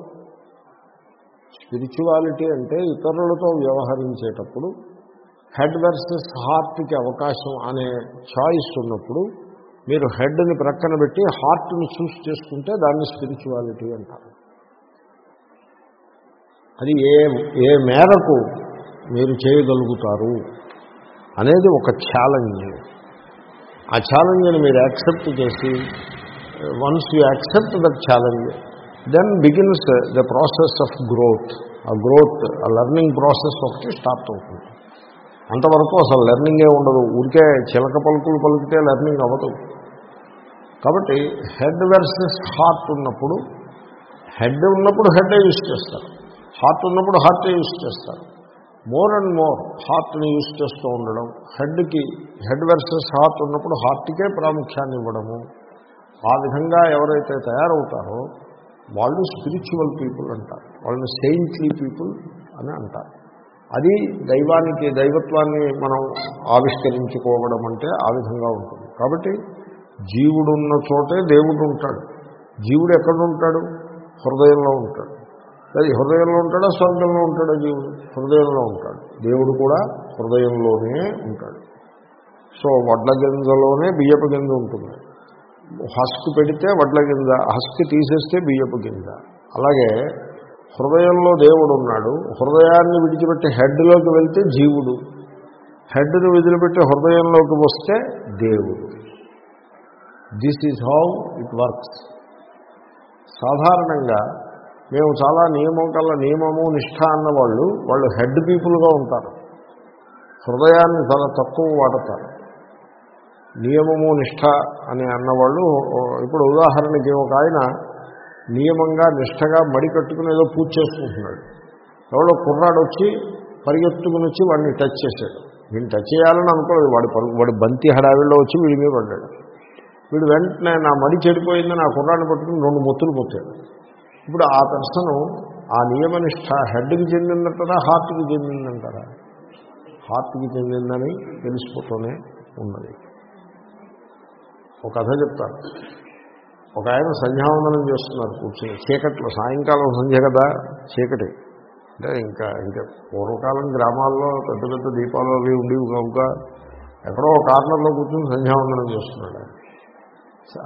స్పిరిచువాలిటీ అంటే ఇతరులతో వ్యవహరించేటప్పుడు హెడ్ వర్సెస్ హార్ట్కి అవకాశం అనే చాయిస్ ఉన్నప్పుడు మీరు హెడ్ని ప్రక్కన పెట్టి హార్ట్ని చూస్ చేసుకుంటే దాన్ని స్పిరిచువాలిటీ అంటారు. అది ఏ ఏ మేరకు మీరు చేయగలుగుతారు? అనేది ఒక ఛాలెంజ్ ఆ ఛాలెంజ్ని మీరు యాక్సెప్ట్ చేసి once you accept that challenge then begins the process of growth ఆ గ్రోత్ ఆ లెర్నింగ్ ప్రాసెస్ ఒకటి స్టార్ట్ అవుతుంది. అంతవరకు అసలు లెర్నింగే ఉండదు. ఊరికే చిలక పలుకులు పలికితే లెర్నింగ్ అవ్వదు. కాబట్టి హెడ్ వెర్సెస్ హార్ట్ ఉన్నప్పుడు హెడ్ ఉన్నప్పుడు హెడ్ యూజ్ చేస్తారు. హార్ట్ ఉన్నప్పుడు హార్టే యూజ్ చేస్తారు. మోర్ అండ్ మోర్ హార్ట్ని యూజ్ చేస్తూ ఉండడం హెడ్కి హెడ్ వెర్సెస్ హార్ట్ ఉన్నప్పుడు హార్ట్కే ప్రాముఖ్యాన్ని ఇవ్వడము. ఆ విధంగా ఎవరైతే తయారవుతారో వాళ్ళు స్పిరిచువల్ పీపుల్ అంటారు. వాళ్ళని సెయింట్లీ పీపుల్ అని అంటారు. అది దైవానికి దైవత్వాన్ని మనం ఆవిష్కరించుకోవడం అంటే ఆ విధంగా ఉంటుంది. కాబట్టి జీవుడు ఉన్న చోటే దేవుడు ఉంటాడు. జీవుడు ఎక్కడ ఉంటాడు? హృదయంలో ఉంటాడు. అది హృదయంలో ఉంటాడా స్వర్గంలో ఉంటాడా జీవుడు హృదయంలో ఉంటాడు. దేవుడు కూడా హృదయంలోనే ఉంటాడు. సో వడ్ల గింజలోనే బియ్యపు గింజ ఉంటుంది. హస్క్ పెడితే వడ్ల గింజ హస్క్ తీసేస్తే బియ్యపు గింజ. అలాగే హృదయంలో దేవుడు ఉన్నాడు. హృదయాన్ని విడిచిపెట్టి హెడ్లోకి వెళ్తే జీవుడు. హెడ్ను విదిలిపెట్టి హృదయంలోకి వస్తే దేవుడు. This is how it works సాధారణంగా మేము చాలా నియమం కల్లా నియమము నిష్ఠ అన్న వాళ్ళు వాళ్ళు హెడ్ పీపుల్గా ఉంటారు. హృదయాన్ని చాలా తక్కువ వాడతారు. నియమము నిష్ఠ అని అన్నవాళ్ళు ఇప్పుడు ఉదాహరణకి ఒక ఆయన నియమంగా నిష్ఠగా మడి కట్టుకుని ఏదో పూజ చేసుకుంటున్నాడు. ఎవరో కుర్రాడు వచ్చి పరిగెత్తుకుని వచ్చి వాడిని టచ్ చేశాడు. వీడిని టచ్ చేయాలని అనుకోలేదు. వాడి పరుగు వాడి బంతి హడావిల్లో వచ్చి వీడి మీద పడ్డాడు. వీడు వెంటనే నా మడి చెడిపోయిందని ఆ కుర్రాన్ని పట్టుకుని రెండు మొత్తులు పొత్తాడు ఇప్పుడు ఆ పర్సను ఆ నియమనిష్ట హెడ్కి చెందిందంటారా హార్ట్కి చెందిందంటారా? హార్ట్కి చెందిందని తెలిసిపోతూనే ఉన్నది. ఒక కథ చెప్తాను. ఒక ఆయన సంధ్యావందనం చేస్తున్నారు కూర్చొని. చీకట్లో సాయంకాలం సంధ్య కదా చీకటి. అంటే ఇంకా ఇంకా పూర్వకాలం గ్రామాల్లో పెద్ద పెద్ద దీపాలు అవి ఉండేవి కనుక ఎక్కడో ఒక కార్నర్లో కూర్చొని సంధ్యావందనం చేస్తున్నాడు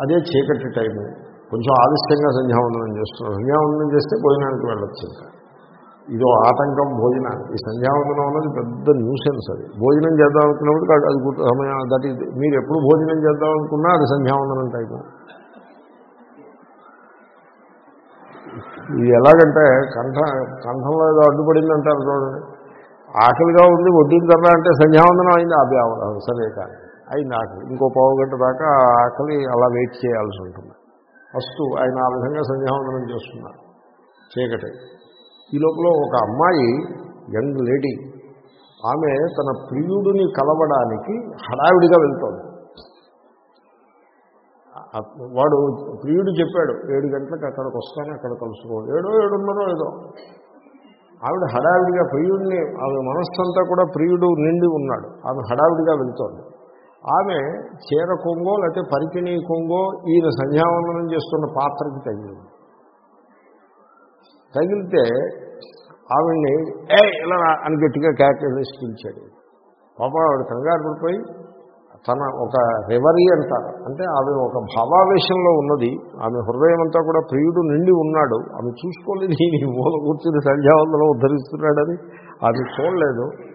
అదే చీకటి టైము. కొంచెం ఆలస్యంగా సంధ్యావందనం చేస్తున్నాడు సంధ్యావందనం చేస్తే భోజనానికి వెళ్ళొచ్చు ఇంకా. ఇదో ఆటంకం భోజన ఈ సంధ్యావందనం అన్నది పెద్ద న్యూసెన్స్ అది. భోజనం చేద్దాం అనుకున్నప్పుడు అది సమయం దట్ ఇది మీరు ఎప్పుడు భోజనం చేద్దాం అనుకున్నా అది సంధ్యావందనం టైపు ఇది ఎలాగంటే కంఠ కంఠంలో ఏదో అడ్డుపడింది అంటారు చూడండి. ఆకలిగా ఉంది వడ్డించరా అంటే సంధ్యావందనం అయింది అభి అవడం సరే కానీ. అయింది ఆకలి. ఇంకో పావు గంట దాకా ఆ ఆకలి అలా వెయిట్ చేయాల్సి ఉంటుంది. ఫస్ట్ ఆయన ఆ విధంగా సంధ్యావందనం చేస్తున్నారు. చీకటి. ఈ లోపల ఒక అమ్మాయి యంగ్ లేడీ ఆమె తన ప్రియుడిని కలవడానికి హడావిడిగా వెళ్తోంది. వాడు ప్రియుడు చెప్పాడు ఏడు గంటలకు అక్కడికి వస్తాను అక్కడ కలుసుకో. ఏడో ఏడున్నరో ఏదో. ఆవిడ హడావిడిగా ప్రియుడిని ఆమె మనస్సంతా కూడా ప్రియుడు నిండి ఉన్నాడు. ఆమె హడావిడిగా వెళ్తోంది. ఆమె చీర కొంగో లేకపోతే పరికిణీ కొంగో ఈయన సంధ్యావందనం చేస్తున్న పాత్రకి తగిలింది. తగిలితే ఆవిడ్ని ఏ ఇలా అని గట్టిగా క్యాకేసి పాప ఆవిడ కంగారు పడిపోయి తన ఒక రెవరీ అంటారు అంటే ఆమె ఒక భావావేశంలో ఉన్నది. ఆమె హృదయం అంతా కూడా ప్రియుడు నిండి ఉన్నాడు. ఆమె చూసుకోలేదు ఈ మూల కూర్చుని సంధ్యావందనం ఉద్ధరిస్తున్నాడని. ఆమె చూడలేదు.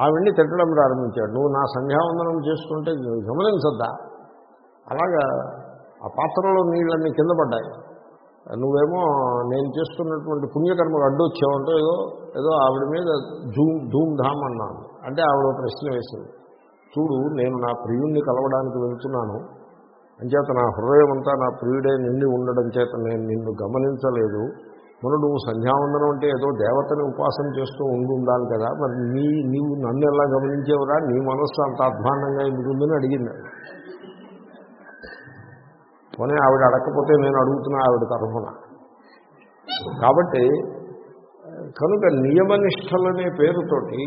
ఆవిడ్ని తిట్టడం ప్రారంభించాడు. నువ్వు నా సంధ్యావందనం చేసుకుంటే గమనించద్దా? అలాగా ఆ పాత్రలో నీళ్ళన్నీ కింద పడ్డాయి. నువ్వేమో నేను చేస్తున్నటువంటి పుణ్యకర్మకు అడ్డు వచ్చావంటే ఏదో ఏదో ఆవిడ మీద ధూమ్ ధూమ్ ధామ్ అన్నాను. అంటే ఆవిడ ప్రశ్న వేసింది. చూడు నేను నా ప్రియుణ్ణి కలవడానికి వెళ్తున్నాను. అంచేత నా హృదయం అంతా నా ప్రియుడే నిండి ఉండడం చేత నేను నిన్ను గమనించలేదు. మనం నువ్వు సంధ్యావందనం అంటే ఏదో దేవతని ఉపాసన చేస్తూ ఉండి ఉండాలి కదా మరి నీ నీవు నన్ను ఎలా గమనించేవరా? నీ మనస్సు అంత అధ్వాన్నంగా ఎందుకుందని అడిగింది. పోనీ ఆవిడ అడగకపోతే నేను అడుగుతున్నా ఆవిడ తరఫున. కాబట్టి కనుక నియమనిష్టలనే పేరుతోటి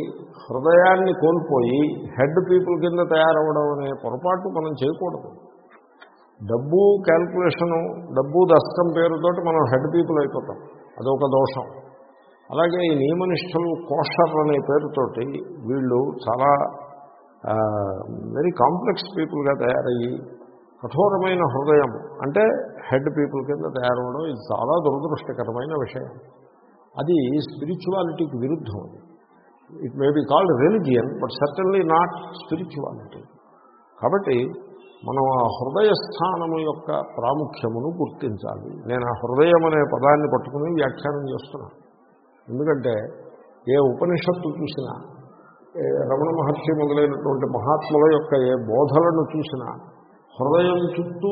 హృదయాన్ని కోల్పోయి హెడ్ పీపుల్ కింద తయారవడం అనే పొరపాటు మనం చేయకూడదు. డబ్బు క్యాల్కులేషను డబ్బు దస్తం పేరుతోటి మనం హెడ్ పీపుల్ అయిపోతాం. అదొక దోషం. అలాగే ఈ నియమనిష్టలు కోషర్ అనే పేరుతోటి వీళ్ళు చాలా వెరీ కాంప్లెక్స్ పీపుల్గా తయారయ్యి కఠోరమైన హృదయం అంటే హెడ్ పీపుల్ కింద తయారవడం ఇది చాలా దురదృష్టకరమైన విషయం. అది స్పిరిచువాలిటీకి విరుద్ధం అది. It may be called religion but certainly not spirituality కాబట్టి మనం ఆ హృదయ స్థానము యొక్క ప్రాముఖ్యమును గుర్తించాలి. నేను ఆ హృదయం అనే పదాన్ని పట్టుకుని వ్యాఖ్యానం చేస్తున్నాను ఎందుకంటే ఏ ఉపనిషత్తు చూసినా ఏ రమణ మహర్షి మొదలైనటువంటి మహాత్ముల యొక్క ఏ బోధలను చూసినా హృదయం చుట్టూ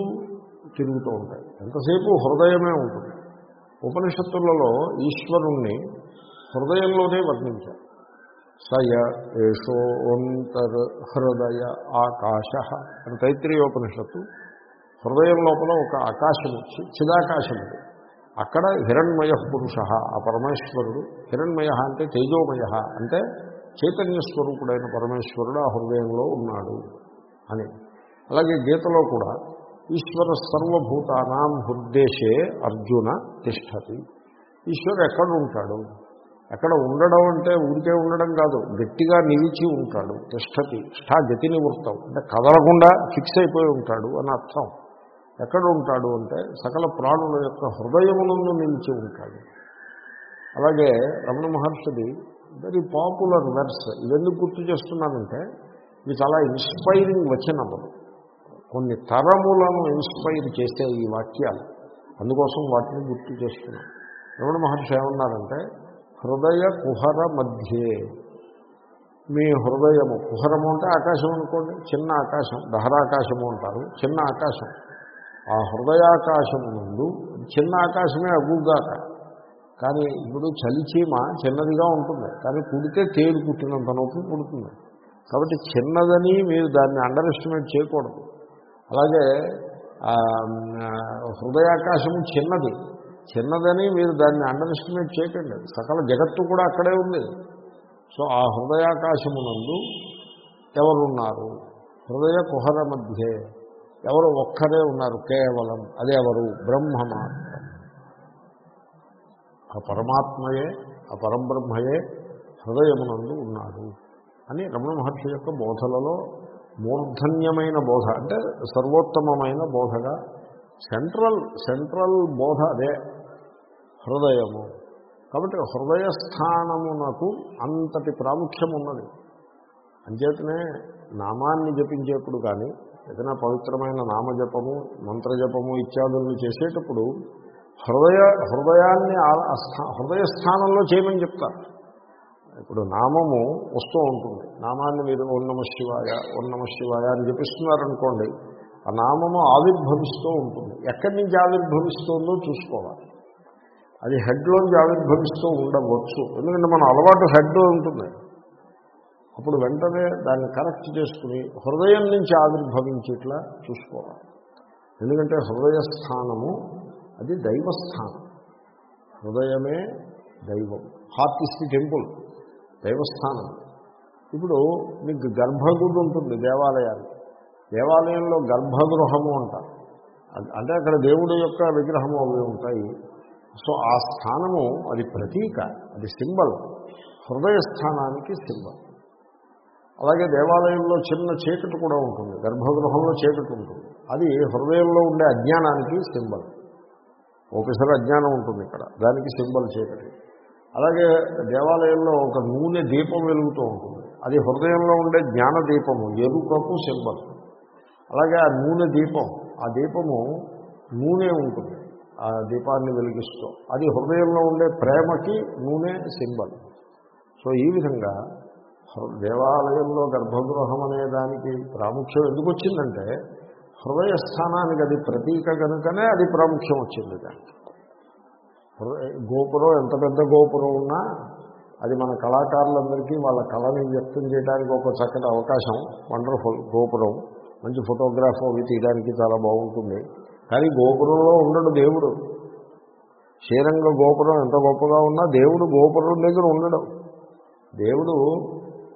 తిరుగుతూ ఉంటాయి. ఎంతసేపు హృదయమే ఉంటుంది. ఉపనిషత్తులలో ఈశ్వరుణ్ణి హృదయంలోనే వర్ణించారు. సయ ఏషోంతర్ హృదయ ఆకాశ అని తైత్రీయోపనిషత్తు. హృదయం లోపల ఒక ఆకాశము చిదాకాశం చిదాకాశము అక్కడ హిరణ్మయ పురుష. ఆ పరమేశ్వరుడు హిరణ్మయ అంటే తేజోమయ అంటే చైతన్య స్వరూపుడైన పరమేశ్వరుడు ఆ హృదయంలో ఉన్నాడు అని. అలాగే గీతలో కూడా ఈశ్వర సర్వభూతానాం హృద్దేశే అర్జున తిష్టతి. ఈశ్వరుడు ఎక్కడ ఉంటాడు ఎక్కడ ఉండడం అంటే ఊరికే ఉండడం కాదు. గట్టిగా నిలిచి ఉంటాడు. తిష్టతి. స్థా గతి నివృత్తం. అంటే కదలకుండా ఫిక్స్ అయిపోయి ఉంటాడు అని అర్థం. ఎక్కడ ఉంటాడు అంటే సకల ప్రాణుల యొక్క హృదయమునందు నిలిచి ఉంటాడు. అలాగే రమణ మహర్షిది వెరీ పాపులర్ వెర్స్ ఇవెందుకు గుర్తు చేస్తున్నానంటే ఇవి చాలా ఇన్స్పైరింగ్ వచనములు కొన్ని తరములను ఇన్స్పైర్ చేసే ఈ వాక్యాలు. అందుకోసం వాటిని గుర్తు చేస్తున్నాం రమణ మహర్షి ఏమన్నారంటే హృదయ కుహర మధ్యే. మీ హృదయము కుహరము అంటే ఆకాశం అనుకోండి చిన్న ఆకాశం దహరాకాశము అంటారు చిన్న ఆకాశం. ఆ హృదయాకాశం ముందు చిన్న ఆకాశమే అగ్గుగాక కానీ ఇప్పుడు చలిచీమ చిన్నదిగా ఉంటుంది కానీ కుడితే తేలు పుట్టినంత నొప్పి పుడుతుంది. కాబట్టి చిన్నదని మీరు దాన్ని అండర్ ఎస్టిమేట్ చేయకూడదు. అలాగే హృదయాకాశము చిన్నది. చిన్నదని మీరు దాన్ని అండర్ ఎస్టిమేట్ చేయకండి. సకల జగత్తు కూడా అక్కడే ఉంది. సో ఆ హృదయాకాశమునందు ఎవరున్నారు? హృదయ కుహర మధ్యే ఎవరు ఒక్కరే ఉన్నారు? కేవలం అదే ఎవరు? బ్రహ్మ మాత్రం ఆ పరమాత్మయే ఆ పరబ్రహ్మయే హృదయమునందు ఉన్నాడు అని రమణ మహర్షి యొక్క బోధలలో మూర్ధన్యమైన బోధ అంటే సర్వోత్తమమైన బోధగా సెంట్రల్ సెంట్రల్ బోధ అదే. హృదయము. కాబట్టి హృదయస్థానమునకు అంతటి ప్రాముఖ్యం ఉన్నది అంచేతనే నామాన్ని జపించేప్పుడు కానీ ఏదైనా పవిత్రమైన నామజపము మంత్రజపము ఇత్యాదులను చేసేటప్పుడు హృదయ హృదయాన్ని ఆ- స్థా- హృదయ స్థానంలో చేయమని చెప్తారు. ఇప్పుడు నామము వస్తూ ఉంటుంది. నామాన్ని మీరు ఓం నమ శివాయ ఓం నమ శివాయ అని జపిస్తున్నారనుకోండి ఆ నామము ఆవిర్భవిస్తూ ఉంటుంది. ఎక్కడి నుంచి ఆవిర్భవిస్తుందో చూసుకోవాలి. అది హెడ్లోంచి ఆవిర్భవిస్తూ ఉండవచ్చు. ఎందుకంటే మన అలవాటు హెడ్ ఉంటుంది. అప్పుడు వెంటనే దాన్ని కరెక్ట్ చేసుకుని హృదయం నుంచి ఆవిర్భవించేట్లా చూసుకోవాలి. ఎందుకంటే హృదయస్థానము అది దైవస్థానం. హృదయమే దైవం. హార్ట్ ఇస్ ది టెంపుల్ దైవస్థానం. ఇప్పుడు మీకు గర్భగుడి ఉంటుంది దేవాలయాలు. దేవాలయంలో గర్భగృహము అంటారు. అంటే అక్కడ దేవుడి యొక్క విగ్రహము అవి ఉంటాయి. సో ఆ స్థానము అది ప్రతీక అది సింబల్. హృదయ స్థానానికి సింబల్. అలాగే దేవాలయంలో చిన్న చీకటి కూడా ఉంటుంది గర్భగృహంలో చీకటి ఉంటుంది. అది హృదయంలో ఉండే అజ్ఞానానికి సింబల్. ఒకసారి అజ్ఞానం ఉంటుంది ఇక్కడ దానికి సింబల్ చీకటి. అలాగే దేవాలయంలో ఒక నూనె దీపం వెలుగుతూ ఉంటుంది. అది హృదయంలో ఉండే జ్ఞాన దీపము ఎరుకకు సింబల్. అలాగే ఆ నూనె దీపం ఆ దీపము నూనె ఉంటుంది. దీపాన్ని వెలిగిస్తూ. అది హృదయంలో ఉండే ప్రేమకి నూనె సింబల్. సో ఈ విధంగా దేవాలయంలో గర్భగృహం అనే దానికి ప్రాముఖ్యం ఎందుకు వచ్చిందంటే హృదయ స్థానానికి అది ప్రతీక కనుకనే అది ప్రాముఖ్యం వచ్చింది దానికి. హృదయ గోపురం ఎంత పెద్ద గోపురం ఉన్నా అది మన కళాకారులందరికీ వాళ్ళ కళని వ్యక్తం చేయడానికి ఒక చక్కటి అవకాశం. వండర్ఫుల్ గోపురం. మంచి ఫోటోగ్రాఫ్ అవి తీయడానికి చాలా బాగుంటుంది. కానీ గోపురంలో ఉండడు దేవుడు. శ్రీరంగ గోపురం ఎంత గొప్పగా ఉన్నా దేవుడు గోపురం దగ్గర ఉండడు. దేవుడు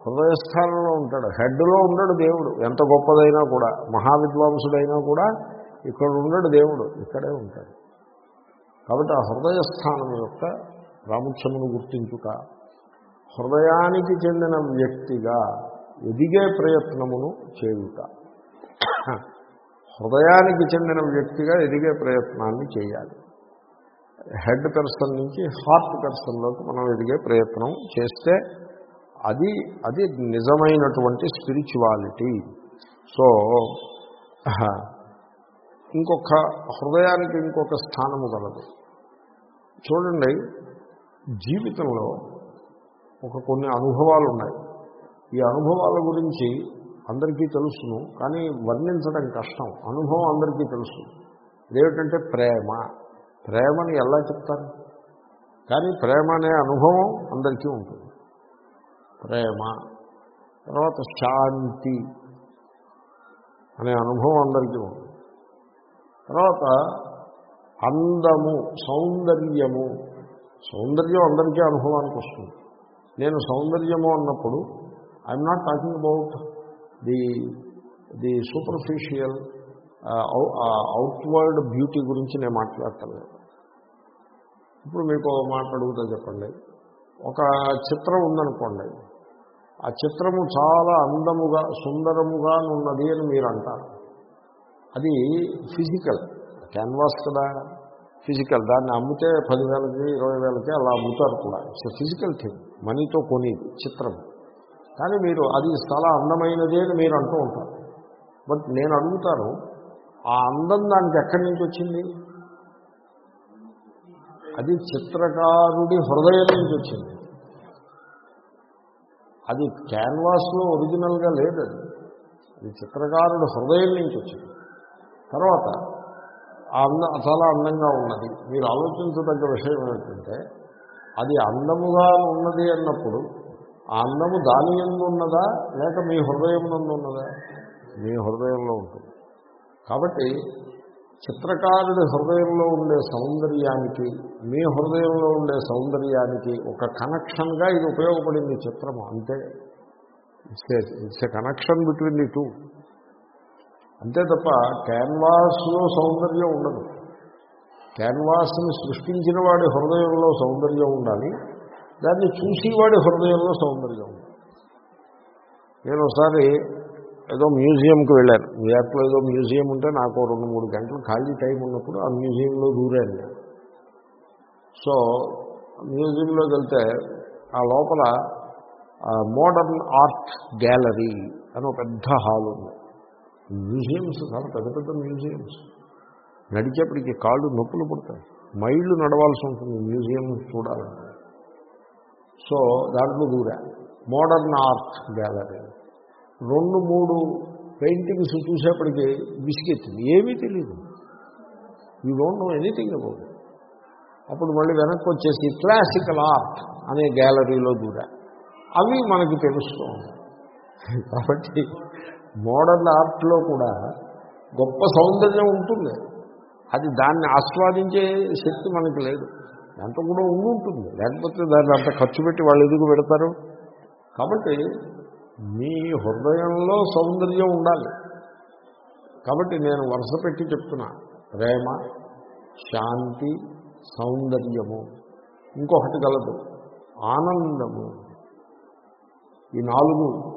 హృదయస్థానంలో ఉంటాడు. హెడ్లో ఉండడు దేవుడు. ఎంత గొప్పదైనా కూడా మహావిద్వాంసుడైనా కూడా ఇక్కడ ఉండడు దేవుడు. ఇక్కడే ఉంటాడు. కాబట్టి ఆ హృదయస్థానం యొక్క ప్రాముఖ్యమును గుర్తించుట హృదయానికి చెందిన వ్యక్తిగా ఎదిగే ప్రయత్నమును చేయుట. హృదయానికి చెందిన వ్యక్తిగా ఎదిగే ప్రయత్నాన్ని చేయాలి. హెడ్ పర్సన్ నుంచి హార్ట్ పర్సన్లోకి మనం ఎదిగే ప్రయత్నం చేస్తే అది అది నిజమైనటువంటి స్పిరిచువాలిటీ సో ఇంకొక హృదయానికి ఇంకొక స్థానము కలదు చూడండి జీవితంలో ఒక కొన్ని అనుభవాలు ఉన్నాయి. ఈ అనుభవాల గురించి అందరికీ తెలుసును కానీ వర్ణించడం కష్టం. అనుభవం అందరికీ తెలుసు. ఇదేమిటంటే ప్రేమ. ప్రేమని ఎలా చెప్తారు? కానీ ప్రేమ అనే అనుభవం అందరికీ ఉంటుంది. ప్రేమ. తర్వాత శాంతి అనే అనుభవం అందరికీ ఉంటుంది. తర్వాత అందము సౌందర్యము. సౌందర్యం అందరికీ అనుభవానికి వస్తుంది. నేను సౌందర్యము అన్నప్పుడు I'm not talking about the the superficial outward beauty గురించి నేను మాట్లాడటలేదు ఇప్పుడు మీకు మాట్లాడుగుతా చెప్పండి. ఒక చిత్రం ఉందనుకోండి. ఆ చిత్రము చాలా అందముగా సుందరముగా ఉన్నది అని మీరు అంటారు అది ఫిజికల్ క్యాన్వాస్ కదా. ఫిజికల్ దాన్ని అమ్మితే పదివేలకి ఇరవై వేలకి అలా అమ్ముతారు కూడా. ఇట్స్ ఫిజికల్ థింగ్ మనీతో కొనేది చిత్రం. కానీ మీరు అది చాలా అందమైనది అని మీరు అంటూ ఉంటారు. బట్ నేను అడుగుతాను ఆ అందం దానికి ఎక్కడి నుంచి వచ్చింది? అది చిత్రకారుడి హృదయం నుంచి వచ్చింది. అది క్యాన్వాస్లో ఒరిజినల్గా లేదు అది. అది చిత్రకారుడి హృదయం నుంచి వచ్చింది. తర్వాత ఆ అంద చాలా అందంగా ఉన్నది. మీరు ఆలోచించదగ్గ విషయం ఏంటంటే అది అందముగా ఉన్నది అన్నప్పుడు ఆ అన్నము దాని ఎందు ఉన్నదా లేక మీ హృదయం నందు ఉన్నదా మీ హృదయంలో ఉంటుంది. కాబట్టి చిత్రకారుడి హృదయంలో ఉండే సౌందర్యానికి మీ హృదయంలో ఉండే సౌందర్యానికి ఒక కనెక్షన్గా ఇది ఉపయోగపడింది చిత్రము. అంతే. It's a connection between the two. అంతే తప్ప క్యాన్వాస్లో సౌందర్యం ఉండదు. క్యాన్వాస్ని సృష్టించిన వాడి హృదయంలో సౌందర్యం ఉండాలి. దాన్ని చూసేవాడి హృదయంలో సౌందర్యం. నేను ఒకసారి ఏదో మ్యూజియంకి వెళ్ళాను. న్యూయార్క్లో ఏదో మ్యూజియం ఉంటే నాకు రెండు మూడు గంటలు ఖాళీ టైం ఉన్నప్పుడు ఆ మ్యూజియంలో దూరాను సో మ్యూజియంలోకి వెళ్తే ఆ లోపల మోడర్న్ ఆర్ట్ గ్యాలరీ అని ఒక పెద్ద హాల్ ఉంది. మ్యూజియంస్ చాలా పెద్ద పెద్ద మ్యూజియంస్. నడిచేప్పటికి కాళ్ళు నొప్పులు పుడతాయి. మైళ్ళు నడవాల్సి ఉంటుంది. మ్యూజియం చూడాలంటే. సో దాంట్లో దూరా. Modern art gallery. రెండు మూడు పెయింటింగ్స్ చూసేప్పటికి విసిగెత్తింది. ఏమీ తెలియదు you don't know anything about అప్పుడు మళ్ళీ వెనక్కి వచ్చేసి క్లాసికల్ ఆర్ట్ అనే గ్యాలరీలో దూరా. అవి మనకి తెలుస్తూ కాబట్టి మోడర్న్ ఆర్ట్లో కూడా గొప్ప సౌందర్యం ఉంటుంది. అది దాన్ని ఆస్వాదించే శక్తి మనకి లేదు. దాంట్లో కూడా ఉండి ఉంటుంది లేకపోతే దాన్ని అంత ఖర్చు పెట్టి వాళ్ళు ఎదుగు పెడతారు? కాబట్టి మీ హృదయంలో సౌందర్యం ఉండాలి. కాబట్టి నేను వరుస పెట్టి చెప్తున్నా. ప్రేమ శాంతి సౌందర్యము. ఇంకొకటి కలదు. ఆనందము. ఈ నాలుగు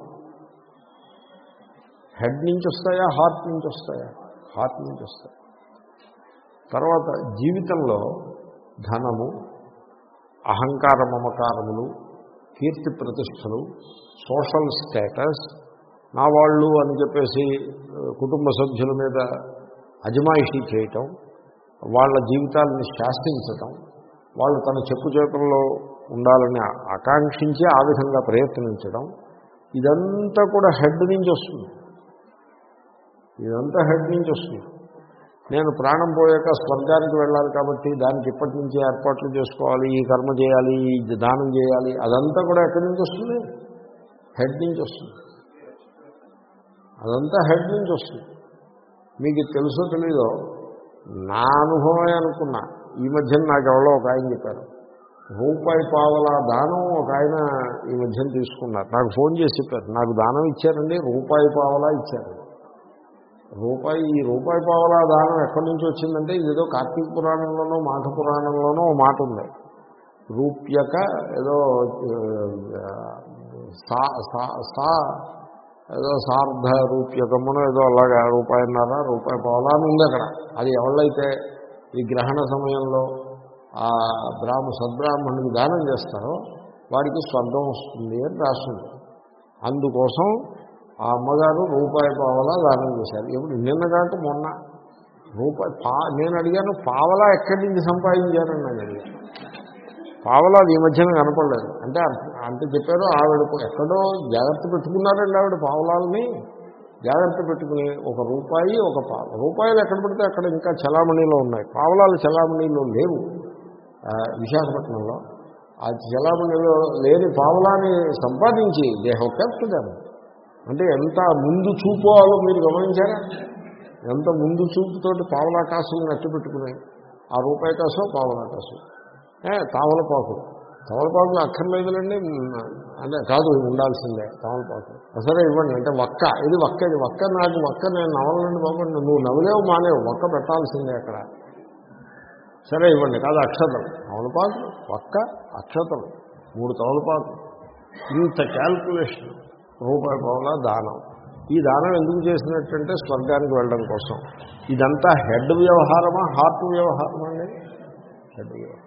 హెడ్ నుంచి వస్తాయా హార్ట్ నుంచి వస్తాయా? హార్ట్ నుంచి వస్తాయి. తర్వాత జీవితంలో ధనము అహంకార మమకారములు కీర్తి ప్రతిష్టలు సోషల్ స్టేటస్ నా వాళ్ళు అని చెప్పేసి కుటుంబ సభ్యుల మీద అజమాయిషీ చేయటం వాళ్ళ జీవితాలని శాసించటం వాళ్ళు తన చెప్పు చేతుల్లో ఉండాలని ఆకాంక్షించి ఆ విధంగా ప్రయత్నించడం ఇదంతా కూడా హెడ్ నుంచి వస్తుంది. ఇదంతా హెడ్ నుంచి వస్తుంది. నేను ప్రాణం పోయాక స్వర్గానికి వెళ్ళాలి కాబట్టి దానికి ఇప్పటి నుంచి ఏర్పాట్లు చేసుకోవాలి ఈ కర్మ చేయాలి ఈ దానం చేయాలి అదంతా కూడా ఎక్కడి నుంచి వస్తుంది? హెడ్ నుంచి వస్తుంది. అదంతా హెడ్ నుంచి వస్తుంది. మీకు తెలుసో తెలీదో నా అనుభవమే అనుకున్నా. ఈ మధ్యన నాకు ఎవరో ఒక ఆయన చెప్పారు. రూపాయి పావలా దానం ఒక ఆయన ఈ మధ్యన తీసుకున్నారు. నాకు ఫోన్ చేసి చెప్పారు. నాకు దానం ఇచ్చారండి రూపాయి పావలా ఇచ్చారు. రూపాయి ఈ రూపాయి పావలా దానం ఎక్కడి నుంచి వచ్చిందంటే ఇదేదో కార్తీక పురాణంలోనో మాఘ పురాణంలోనో ఓ మాట ఉంది. రూప్యక ఏదో సా సా- సా ఏదో సార్ధ రూప్యకమును ఏదో అలాగా రూపాయిన్నర రూపాయి పావలా అని ఉంది అక్కడ. అది ఎవళ్ళైతే ఈ గ్రహణ సమయంలో ఆ బ్రాహ్మ సద్బ్రాహ్మణుడికి దానం చేస్తారో వాడికి స్వర్గం వస్తుంది అని రాస్తుంది అందుకోసం ఆ అమ్మగారు రూపాయి పావలా దానం చేశారు. ఇప్పుడు నిన్న కాక మొన్న. రూపాయి పా నేను అడిగాను పావలా ఎక్కడి నుంచి సంపాదించారని నేను అడిగాను పావలా ఈ మధ్యన కనపడలేదు. అంటే అంటే చెప్పారు ఆవిడ ఎక్కడో జాగ్రత్త పెట్టుకున్నారండి ఆవిడ పావలాలని. జాగ్రత్త పెట్టుకుని ఒక రూపాయి ఒక పావ రూపాయలు ఎక్కడ పెడితే అక్కడ ఇంకా చలామణిలో ఉన్నాయి. పావలాలు చలామణిలో లేవు. విశాఖపట్నంలో. ఆ చలామణిలో లేని పావలాన్ని సంపాదించి దేహం కెప్తుదాను అంటే ఎంత ముందు చూపోవాలో మీరు గమనించారా? ఎంత ముందు చూపుతోటి పావలాకాశం కాసులు నట్టు పెట్టుకున్నాయి ఆ రూపాయి కాసో పావలాకాశం ఏ, తామలపాకు తమలపాకులు అక్కర్లేదులండి అంటే కాదు ఉండాల్సిందే తమలపాకు సరే ఇవ్వండి. అంటే వక్క. ఇది వక్క ఇది వక్క. నాకు వక్క నేను నవలండి బాబు. నువ్వు నవ్వులేవు మానేవు. వక్క పెట్టాల్సిందే అక్కడ. సరే ఇవ్వండి. కాదు అక్షతం. తమలపాకు వక్క అక్షతం. మూడు తమలపాకు ఇంత క్యాల్కులేషన్. రూపాయి పావుల దానం. ఈ దానం ఎందుకు చేసినట్టంటే స్వర్గానికి వెళ్ళడం కోసం. ఇదంతా హెడ్ వ్యవహారమా హార్ట్ వ్యవహారమా అండి? హెడ్ వ్యవహారం.